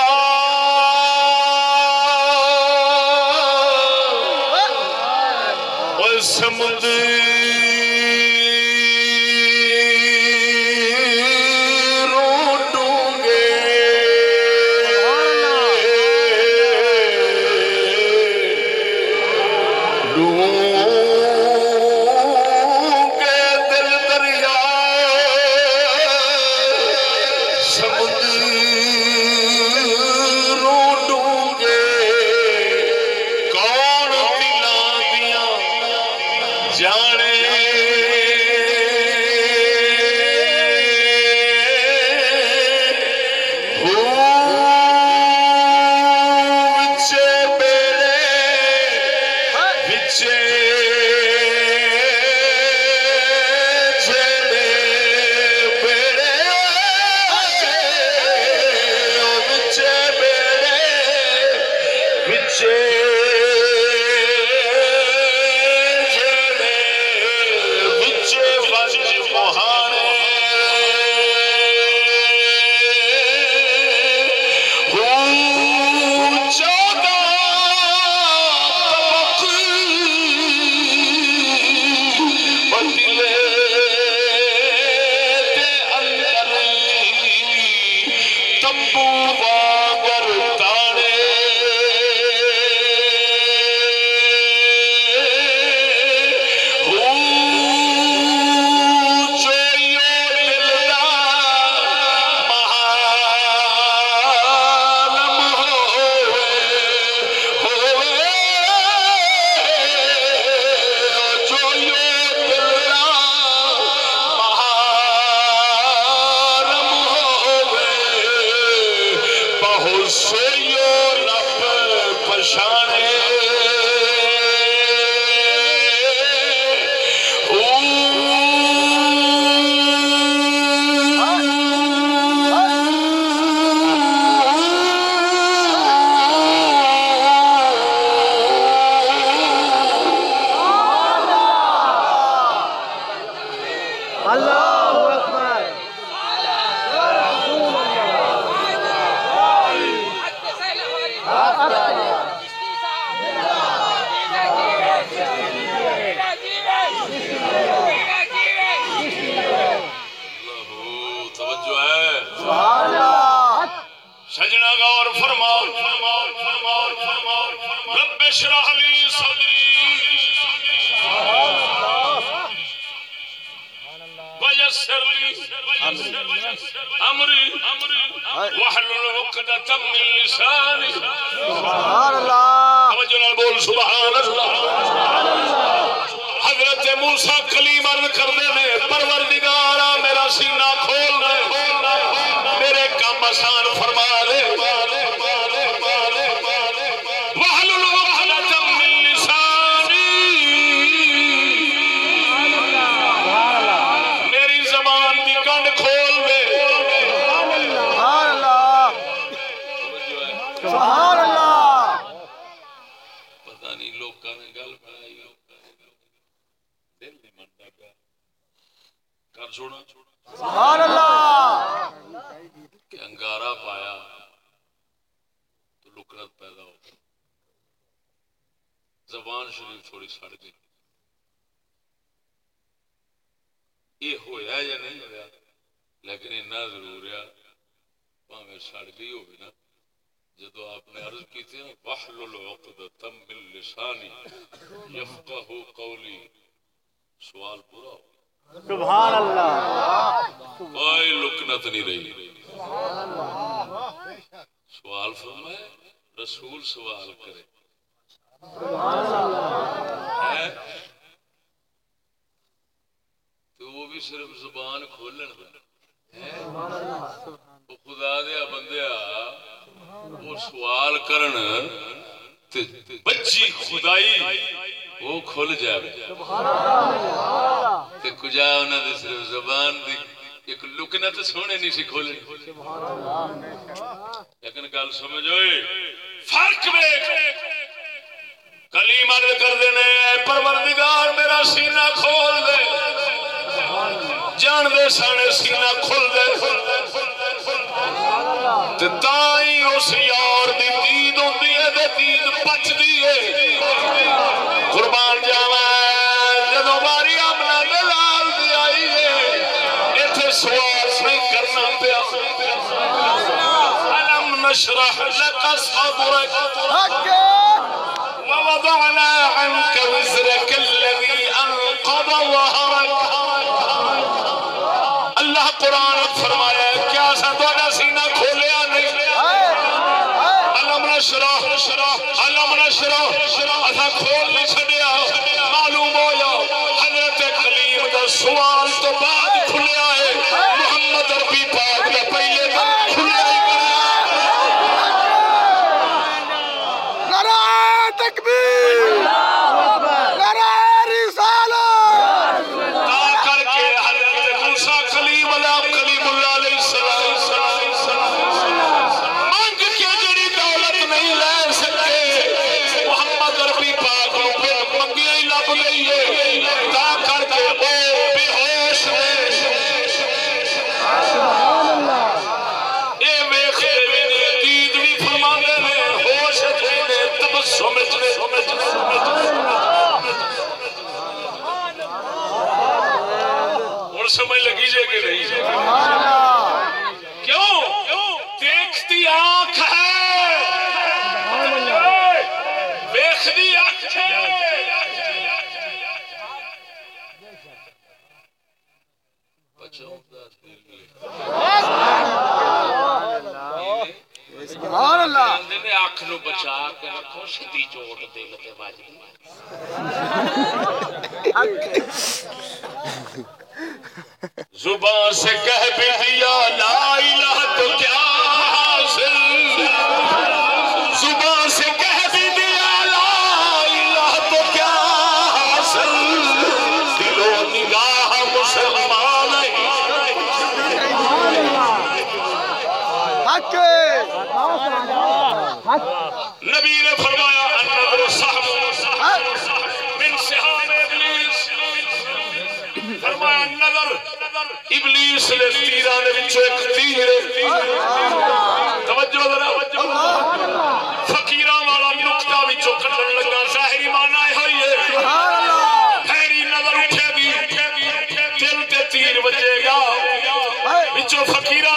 استعمال کرن تے بچی خدائی وہ کھل جاوے۔ تے کجا انہاں دے صرف زبان دی ایک لکنا تے سونے نہیں سی کھولے لیکن گل سمجھ ہوئے فرق ویکھ۔ کلیم عرض کر دینے پروردگار میرا سینہ کھول دے۔ جان دے سانے سینہ کھل دے۔ تے تائیں اس یار بچ دیئے قربان جاوہ جدو باری آمنا دلال دی آئیے ایتھے سوال نہیں کرنا پیا۔ علم نشرح لکس صدرک؟ ووضعنا عنک زبان سے کہہ بھی دیا لا الہ تو کیا حاصل؟ زبان سے کہہ بھی دیا لا الہ تو کیا حاصل؟ دل و نگاہ مسلمان حق حق نبی نے فرمایا ابلیس نے تیران وچوں ایک تیر توجہ ذرا فقیراں والا نقطہ وچوں کڈن لگا، ظاہری معنی ہوئی ہے۔ پھیری نظر اٹھے بھی، دل تے تیر بجے گا۔ وچوں فقیراں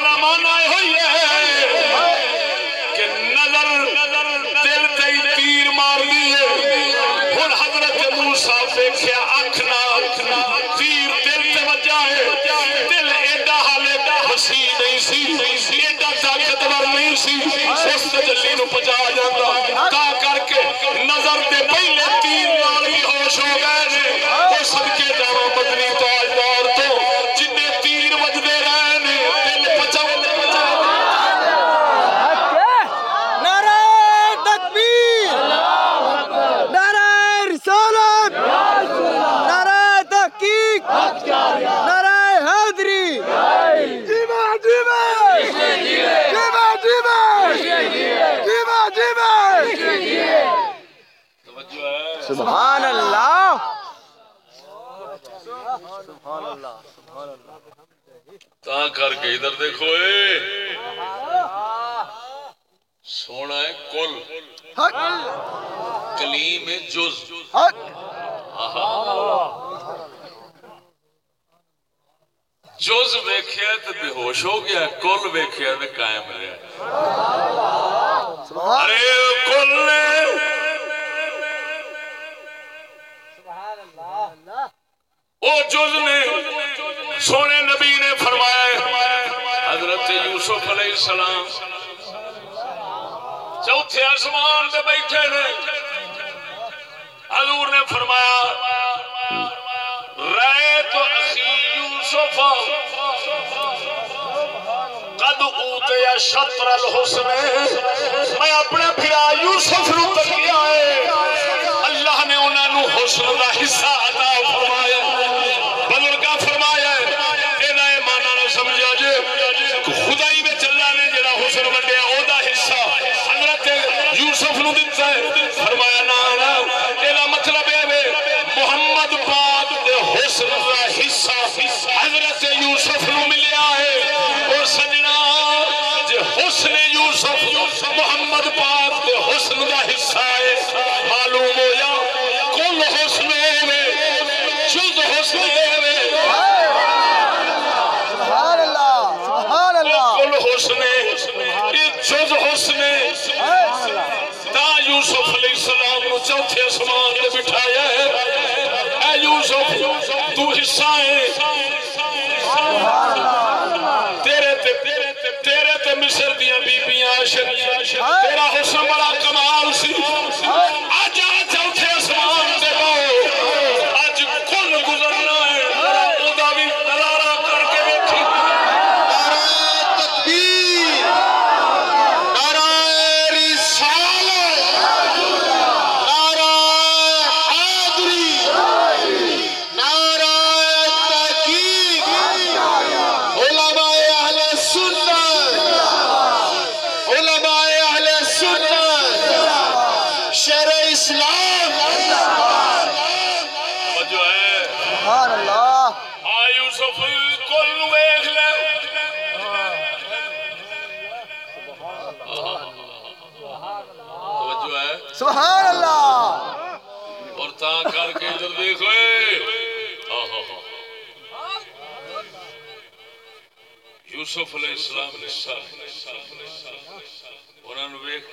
اے سونا ہے کل کلیم ہے جز جز ویکھیا تے بے ہوش ہو گیا کل ویکھیا تے قائم رہا ارے کل او جز نے سونے نبی نے فرمایا ہے، حضرت یوسف علیہ السلام۔ چوتھے آسمان تے بیٹھے نے۔ حضور نے فرمایا رائے تو اخی یوسف۔ قد اوتے شطر الحسن۔ میں اپنے بھرا یوسف نو تکیا ہے اللہ نے انہاں نو حسن دا حصہ عطا فرمایا۔ تو حصہ ہے۔ تیرے تے تیرے تے تیرے تے مصر دیاں بیبیاں عاشق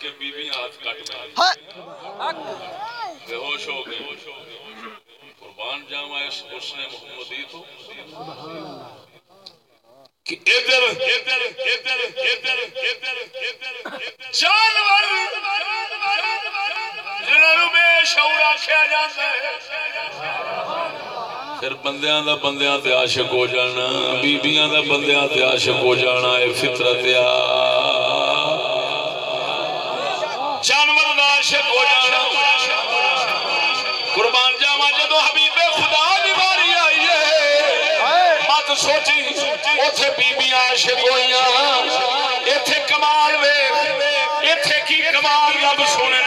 کے بیوی ہاتھ کٹ میں بے ہوش ہو قربان جاوا اس حسن محمدی تو کہ ادھر ادھر ادھر ادھر ادھر ادھر۔ جانور! بے شعور جاندا ہے۔ پھر بندیاں دا بندیاں تے عاشق ہو جانا بیبییاں دا بندیاں تے عاشق ہو جانا اے فطرت آ جانور دا عاشق ہو جانا۔ قربان جاوا جدو حبیب خدا دی باری آئی ہے۔ مت سوچی، اوتھے بیبیاں عاشق ہویاں ایتھے کمال وے ایتھے کی کمال رب سونے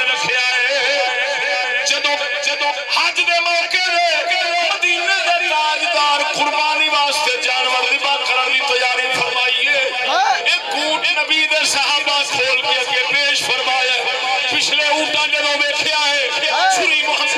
پچھلے اونٹاں جدوں ویکھیا ہے چھری محمد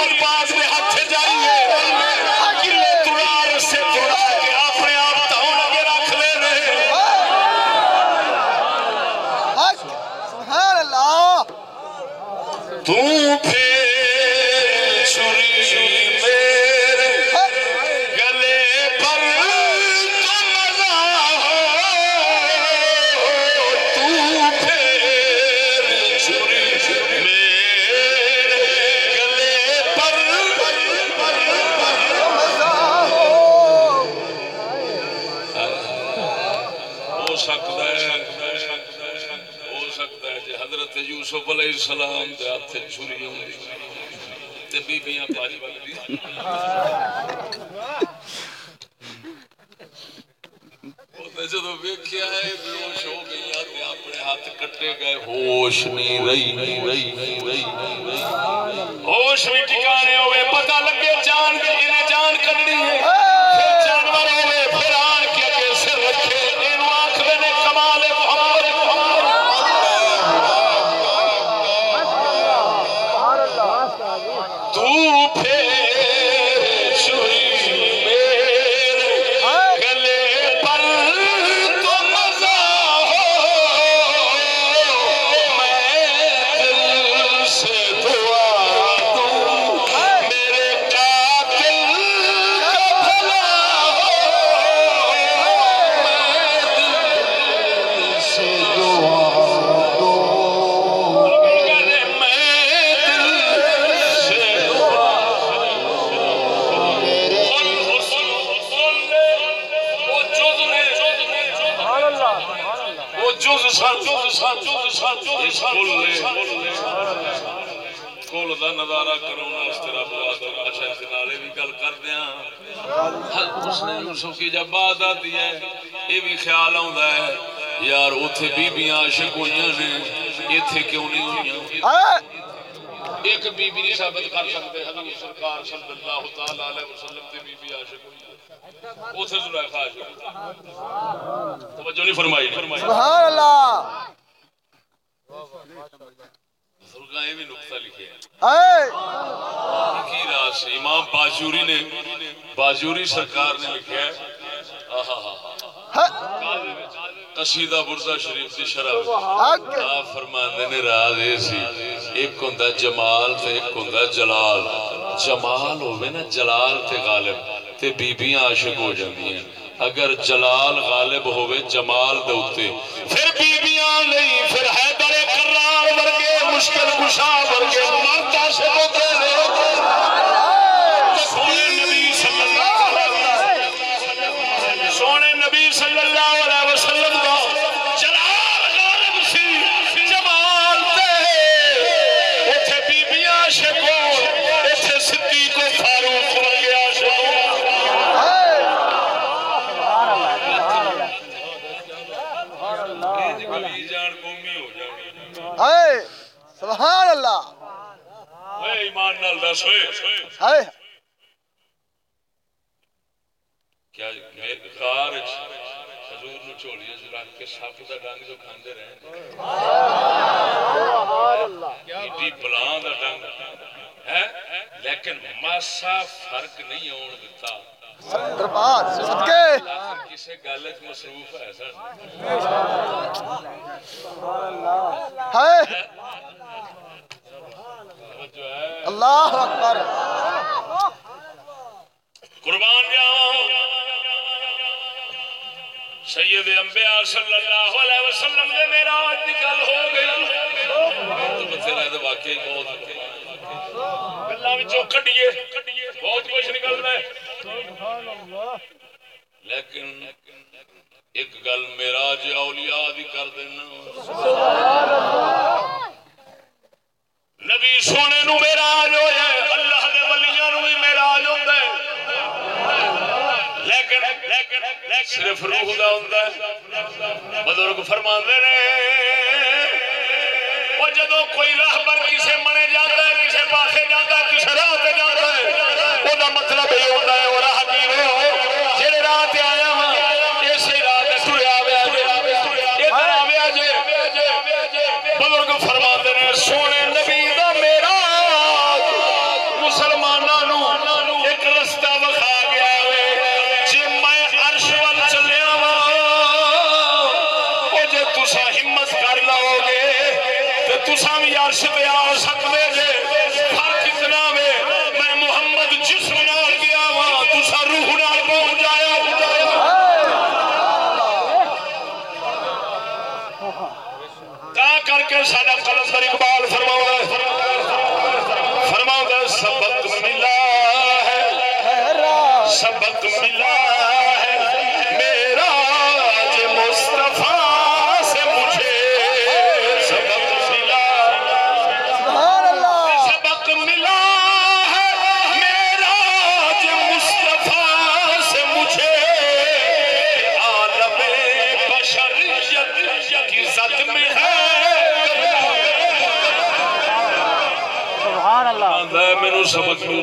تے بیبییاں پاج وگدی ਉਹਨੇ ਜਦੋਂ ਵੇਖਿਆ ਹੈ ਬੇਹੋਸ਼ ਹੋ ਗਈਆਂ ਤੇ ਆਪਣੇ ਹੱਥ ਕੱਟੇ ਗਏ ਹੋਸ਼ ਨਹੀਂ ਰਹੀ ਨਹੀਂ ਰਹੀ ਨਹੀਂ ਰਹੀ ਨਹੀਂ ਰਹੀ ਹੋਸ਼ ہوش بھی ٹھکانے ہوئے پتہ لگے جان کے انہیں جان کڈنی کر دیاں اس نے یوسف جب بات آتی ہے۔ یہ بھی خیال آਉਂਦਾ ہے۔ یار، اوتھے بیبییاں عاشق ہوئیاں نے۔ ایتھے کیوں نہیں ہوئیاں؟ ہے ایک بی بی نہیں ثابت کر سکتے۔ حضور سرکار صلی اللہ تعالی علیہ وسلم تے بی بی عاشق ہوئی اوتھے زلیخا عاشق ہوئی توجہ نہیں فرمائی فرمائی۔ سبحان اللہ! بزرگاں یہ بھی نقطہ لکھے ہیں۔ ہے کی راس امام باجوری نے باجوری سرکار نے لکھا ہے قصیدہ شریف دی شرح فرماندے نے راز اے سی ایک ہوندا جمال تے ایک ہوندا جلال۔ جمال ہوے نا جلال تے غالب۔ تے بیبییاں عاشق ہو جاندیاں۔ اگر جلال غالب ہوے جمال دے اوتے پھر بیبییاں نہیں پھر حیدر مشکل کشا ورگے مرد عاشق ہوتے نال دس ہوئے۔ کیا غار حضور نو رکھ کے سپ دا ڈنگ جو کھاندے رہے ایڈی بلاں دا ڈنگ۔ ہے؟ لیکن ماسا فرق نہیں دربار صدقے۔ کسے گل وچ مصروف ہے؟ اللہ اکبر۔ قربان جاواں سید انبیاء صلی اللہ علیہ وسلم نے معراج دی گل ہو گئی۔ تو بتھیرا ہے واقعی بہت۔ گلاں وچوں کڈیے۔ بہت کچھ نکلدا ہے۔ لیکن ایک گل معراج اولیاء دی کر دینا۔ سبحان اللہ نبی سونے نو معراج ہویا ہے اللہ دے ولیاں نو بھی معراج ہوندا ہے۔ لیکن لیکن صرف روح دا ہوندا ہے۔ بزرگ فرماندے نے او جدوں کوئی راہبر کسے منے جاندا ہے، کسے پاسے جاندا ہے، کسے راہ تے جاندا ہے او دا مطلب یہ ہوندا ہے او راہ کی ہو جڑے راہ تے آیا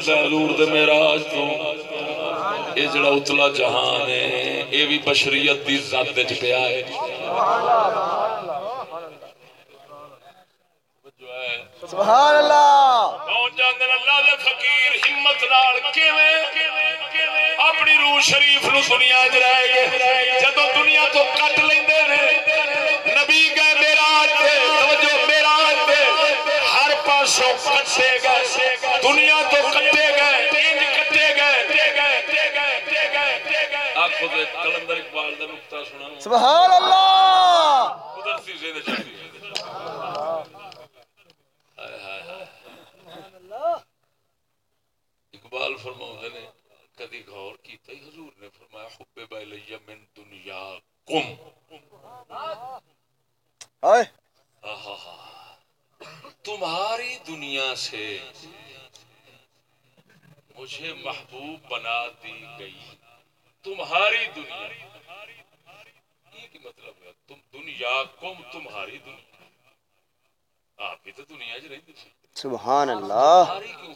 ہے حضور دے معراج تو یہ جڑا اتلا جہان ہے یہ بھی بشریت دی ذات وچ پیا ہے۔ سبحان اللہ۔ جاندے نے اللہ دے فقیر ہمت نال کیویں؟ اپنی روح شریف نو دنیا وچ رہ کے جدوں دنیا تو کٹ لیندے نے نبی گئے معراج تے توجہ معراج تے ہر پاسوں کٹے دے کلندر اقبال دا نقطہ سنا سبحان اللہ! قدرتی سے دے چاہیے ہائے ہائے ہائے۔ اقبال فرماؤں نے کدی غور کیتا ہی حضور نے فرمایا حب بیلیہ من دنیا کم ہائے تمہاری دنیا سے مجھے محبوب بنا دی گئی۔ تمہاری دنیا۔ یہ کی مطلب ہے تم دنیا کم تمہاری دنیا۔ آپ بھی تو دنیا رہتے تھے۔ سبحان اللہ۔ تمہاری کیوں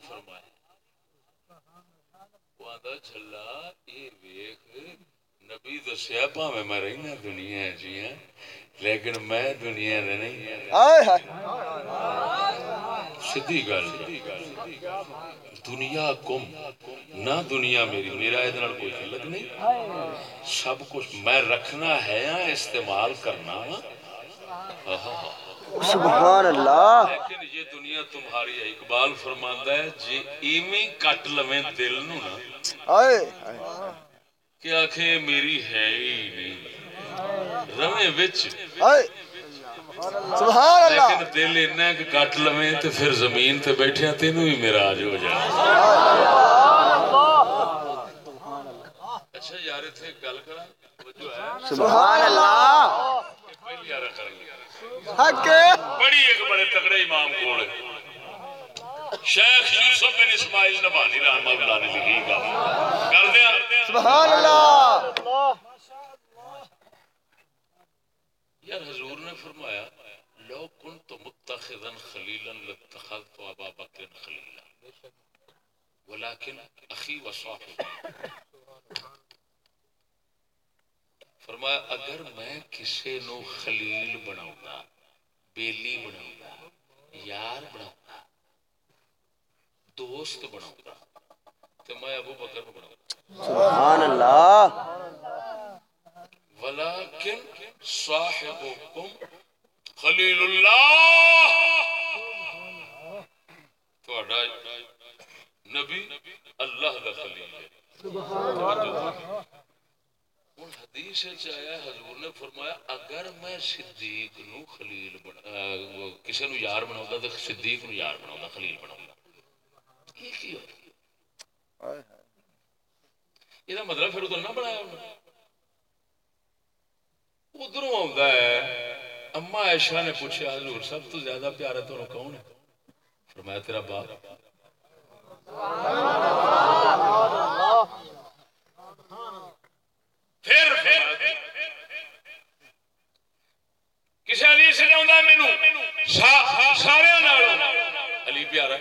یہ ویخ نبی دسیا پاوے میں رہنا دنیا جی ہاں لیکن میں دنیا دے نہیں۔ سیدھی گل۔ دنیا کم نہ دنیا میری۔ میرا یہ کوئی تعلق نہیں۔ سب کچھ میں رکھنا ہے یا استعمال کرنا۔ سبحان اللہ۔ لیکن یہ دنیا تمہاری ہے اقبال فرماندا ہے جی ایویں کٹ لویں دل نو نا۔ کہ آخے میری ہے ہی نہیں۔ رویں وچ۔ سبحان اللہ۔ لیکن دل اتنا کہ کٹ لویں تے پھر زمین تے بیٹھے تینوں ہی میرا آج ہو جائے۔ اچھا یار ایک گل کرا جو ہے۔ سبحان اللہ۔ پہلی یار کر گیا حق بڑی ایک بڑے تگڑے امام کول۔ شیخ یوسف بن اسماعیل نبانی رحمہ اللہ نے لکھی گا کر دیا سبحان اللہ۔ یار حضور نے فرمایا، لو کنت متخذا خلیلا لاتخذت ابا بکر خلیلا ولكن اخی و صاحب۔ فرمایا، اگر میں کسی نو خلیل بناؤں بیلی بناؤں یار بناؤں دوست بناؤں تو میں ابو بکر کو بناؤں سبحان اللہ۔ ولكن صاحبكم خلیل اللہ تہاڈا نبی اللہ دا خلیل ہے. حدیث آیا حضور نے فرمایا اگر میں صدیق نو خلیل بنا کسے نو یار صدیق نو یار خلیل بناوندا یہ مطلب پھر ادھر نہ بنایا انہوں ادھروں آتا ہے۔ اما عائشہ نے پوچھا، حضور سب تو زیادہ پیارا تو کون ہے؟ فرمایا، تیرا باپ۔ پھر کسی حدیث نے آتا ہے مینو سارے علی پیارا۔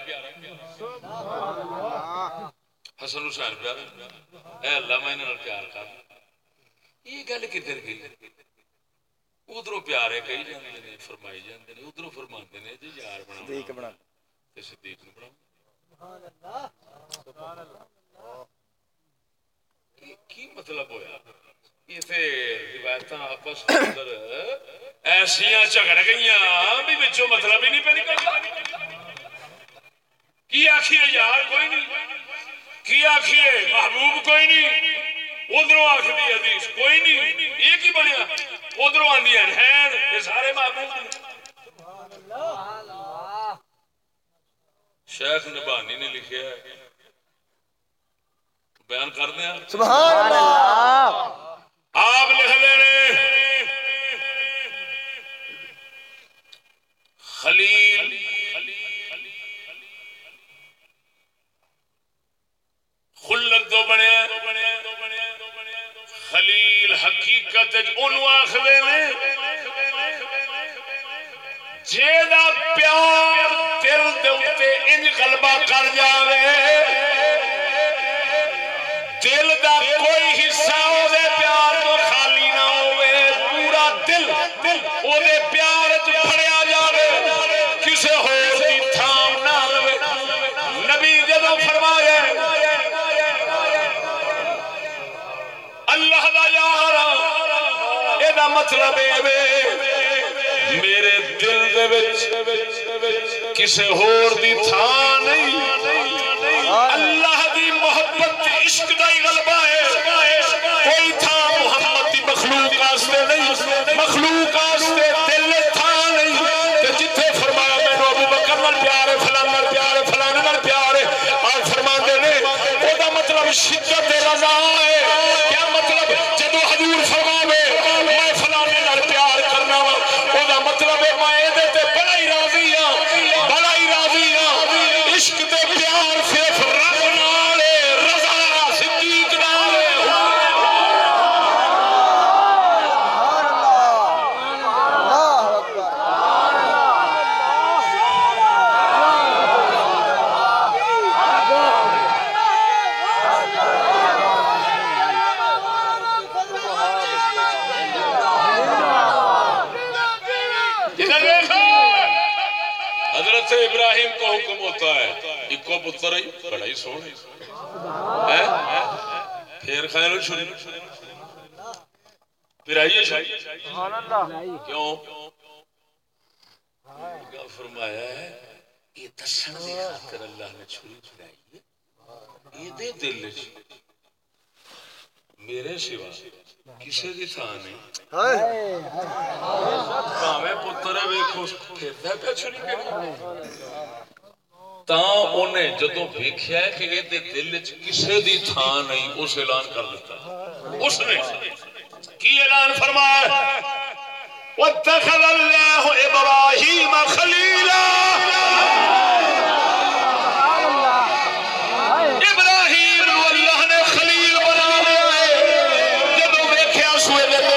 حسن حسین پیارا۔ اے اللہ، میں پیار کر یہ گل کدھر گئی؟ ادھروں پیارے کہی جاندے نے فرمائی جاندے نے ادھروں فرماندے نے جی یار بنا صدیق بنا تے صدیق نو بنا کی- کی مطلب ہویا یہ تے روایتاں آپس دے اندر ایسیاں جھگڑ گئیاں بھی وچوں مطلب ہی نہیں پہ نکل کی آخیے یار کوئی نہیں کی آخیے محبوب کوئی نہیں ادھروں آخری حدیث کوئی نہیں یہ کی بنیا ہیں یہ سارے محبوب شیخ نبانی نے لکھا ہے۔ بیان کر دیا سبحان اللہ۔ آپ لکھ دے خلیل حقیقت نے پیار دل دے اوتے انج غلبہ مطلب میرے دل کسی وچ ہور دی نہیں۔ بڑا ہی سونا پھر خیر پھر آئیے شاہی کیوں؟ فرمایا ہے یہ دسن خاطر اللہ نے چھری یہ میرے سوا کسی کی تھا نہیں۔ پتر چھری ਤਾਂ ਉਹਨੇ ਜਦੋਂ ਵੇਖਿਆ ਕਿ ਇਹਦੇ ਦਿਲ ਵਿੱਚ ਕਿਸੇ ਦੀ ਥਾਂ ਨਹੀਂ ਉਸ ਐਲਾਨ ਕਰ ਦਿੱਤਾ ਉਸਨੇ ਕੀ ਐਲਾਨ ابراہیم اللہ نے خلیل بنا لیا ہے جدو سوئے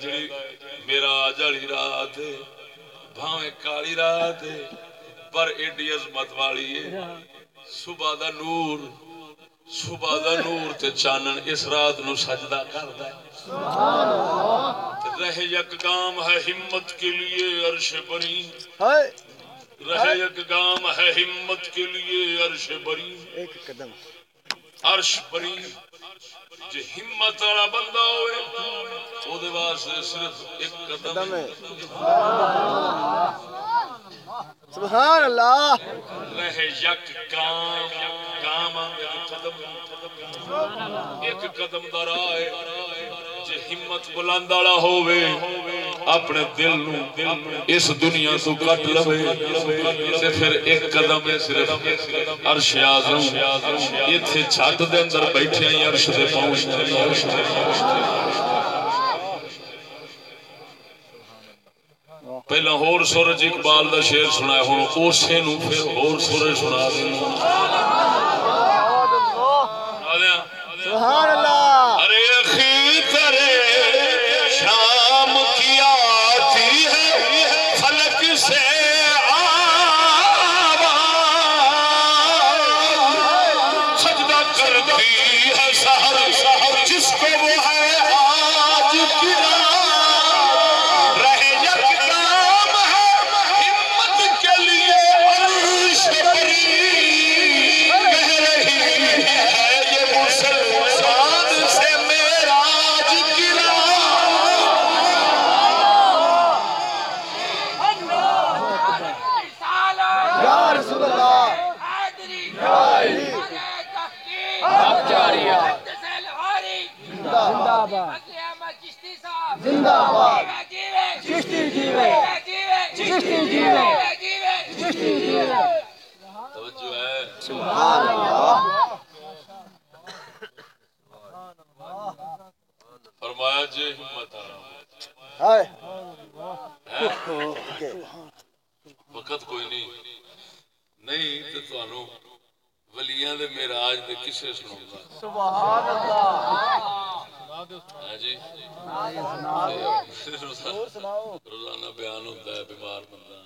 جڑی میرا جڑی رات کالی رات پر ایڈی والی صبح دا نور صبح دا نور تے چانن اس رات نو سجدہ کردا ہے رہ یک گام ہے ہمت کے لیے عرش بری رہ یک گام ہے ہمت کے لیے عرش بری ایک قدم عرش بری جے ہمت والا بندہ ہوئے او دے واسطے صرف ایک قدم ہے۔ سبحان اللہ۔ رہ یک کام کام نے قدم۔ ایک قدم دا راہ ہے۔ جے ہمت بلند والا ہووے اپنے دل نو اس دنیا تو کٹ لوے تے پھر ایک قدم ہے صرف عرش اعظم ایتھے چھت دے اندر بیٹھے ہیں عرش دے پہنچ پہلا ہور سورج اقبال دا شعر سنایا ہوں اسے نو پھر ہور سورج سنا دینا سنا دیاں سبحان اللہ کسے سناؤں گا سبحان اللہ جی روزانہ بیان ہوتا ہے بیمار بندہ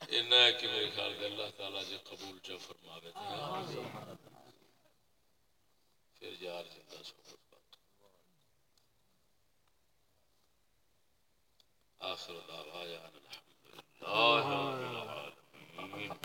اینا ہے کہ میرے خیال دے اللہ تعالیٰ جے قبول چا فرماوے تے پھر یار زندہ صحبت بات آخر دعوایا ان الحمد پڑھ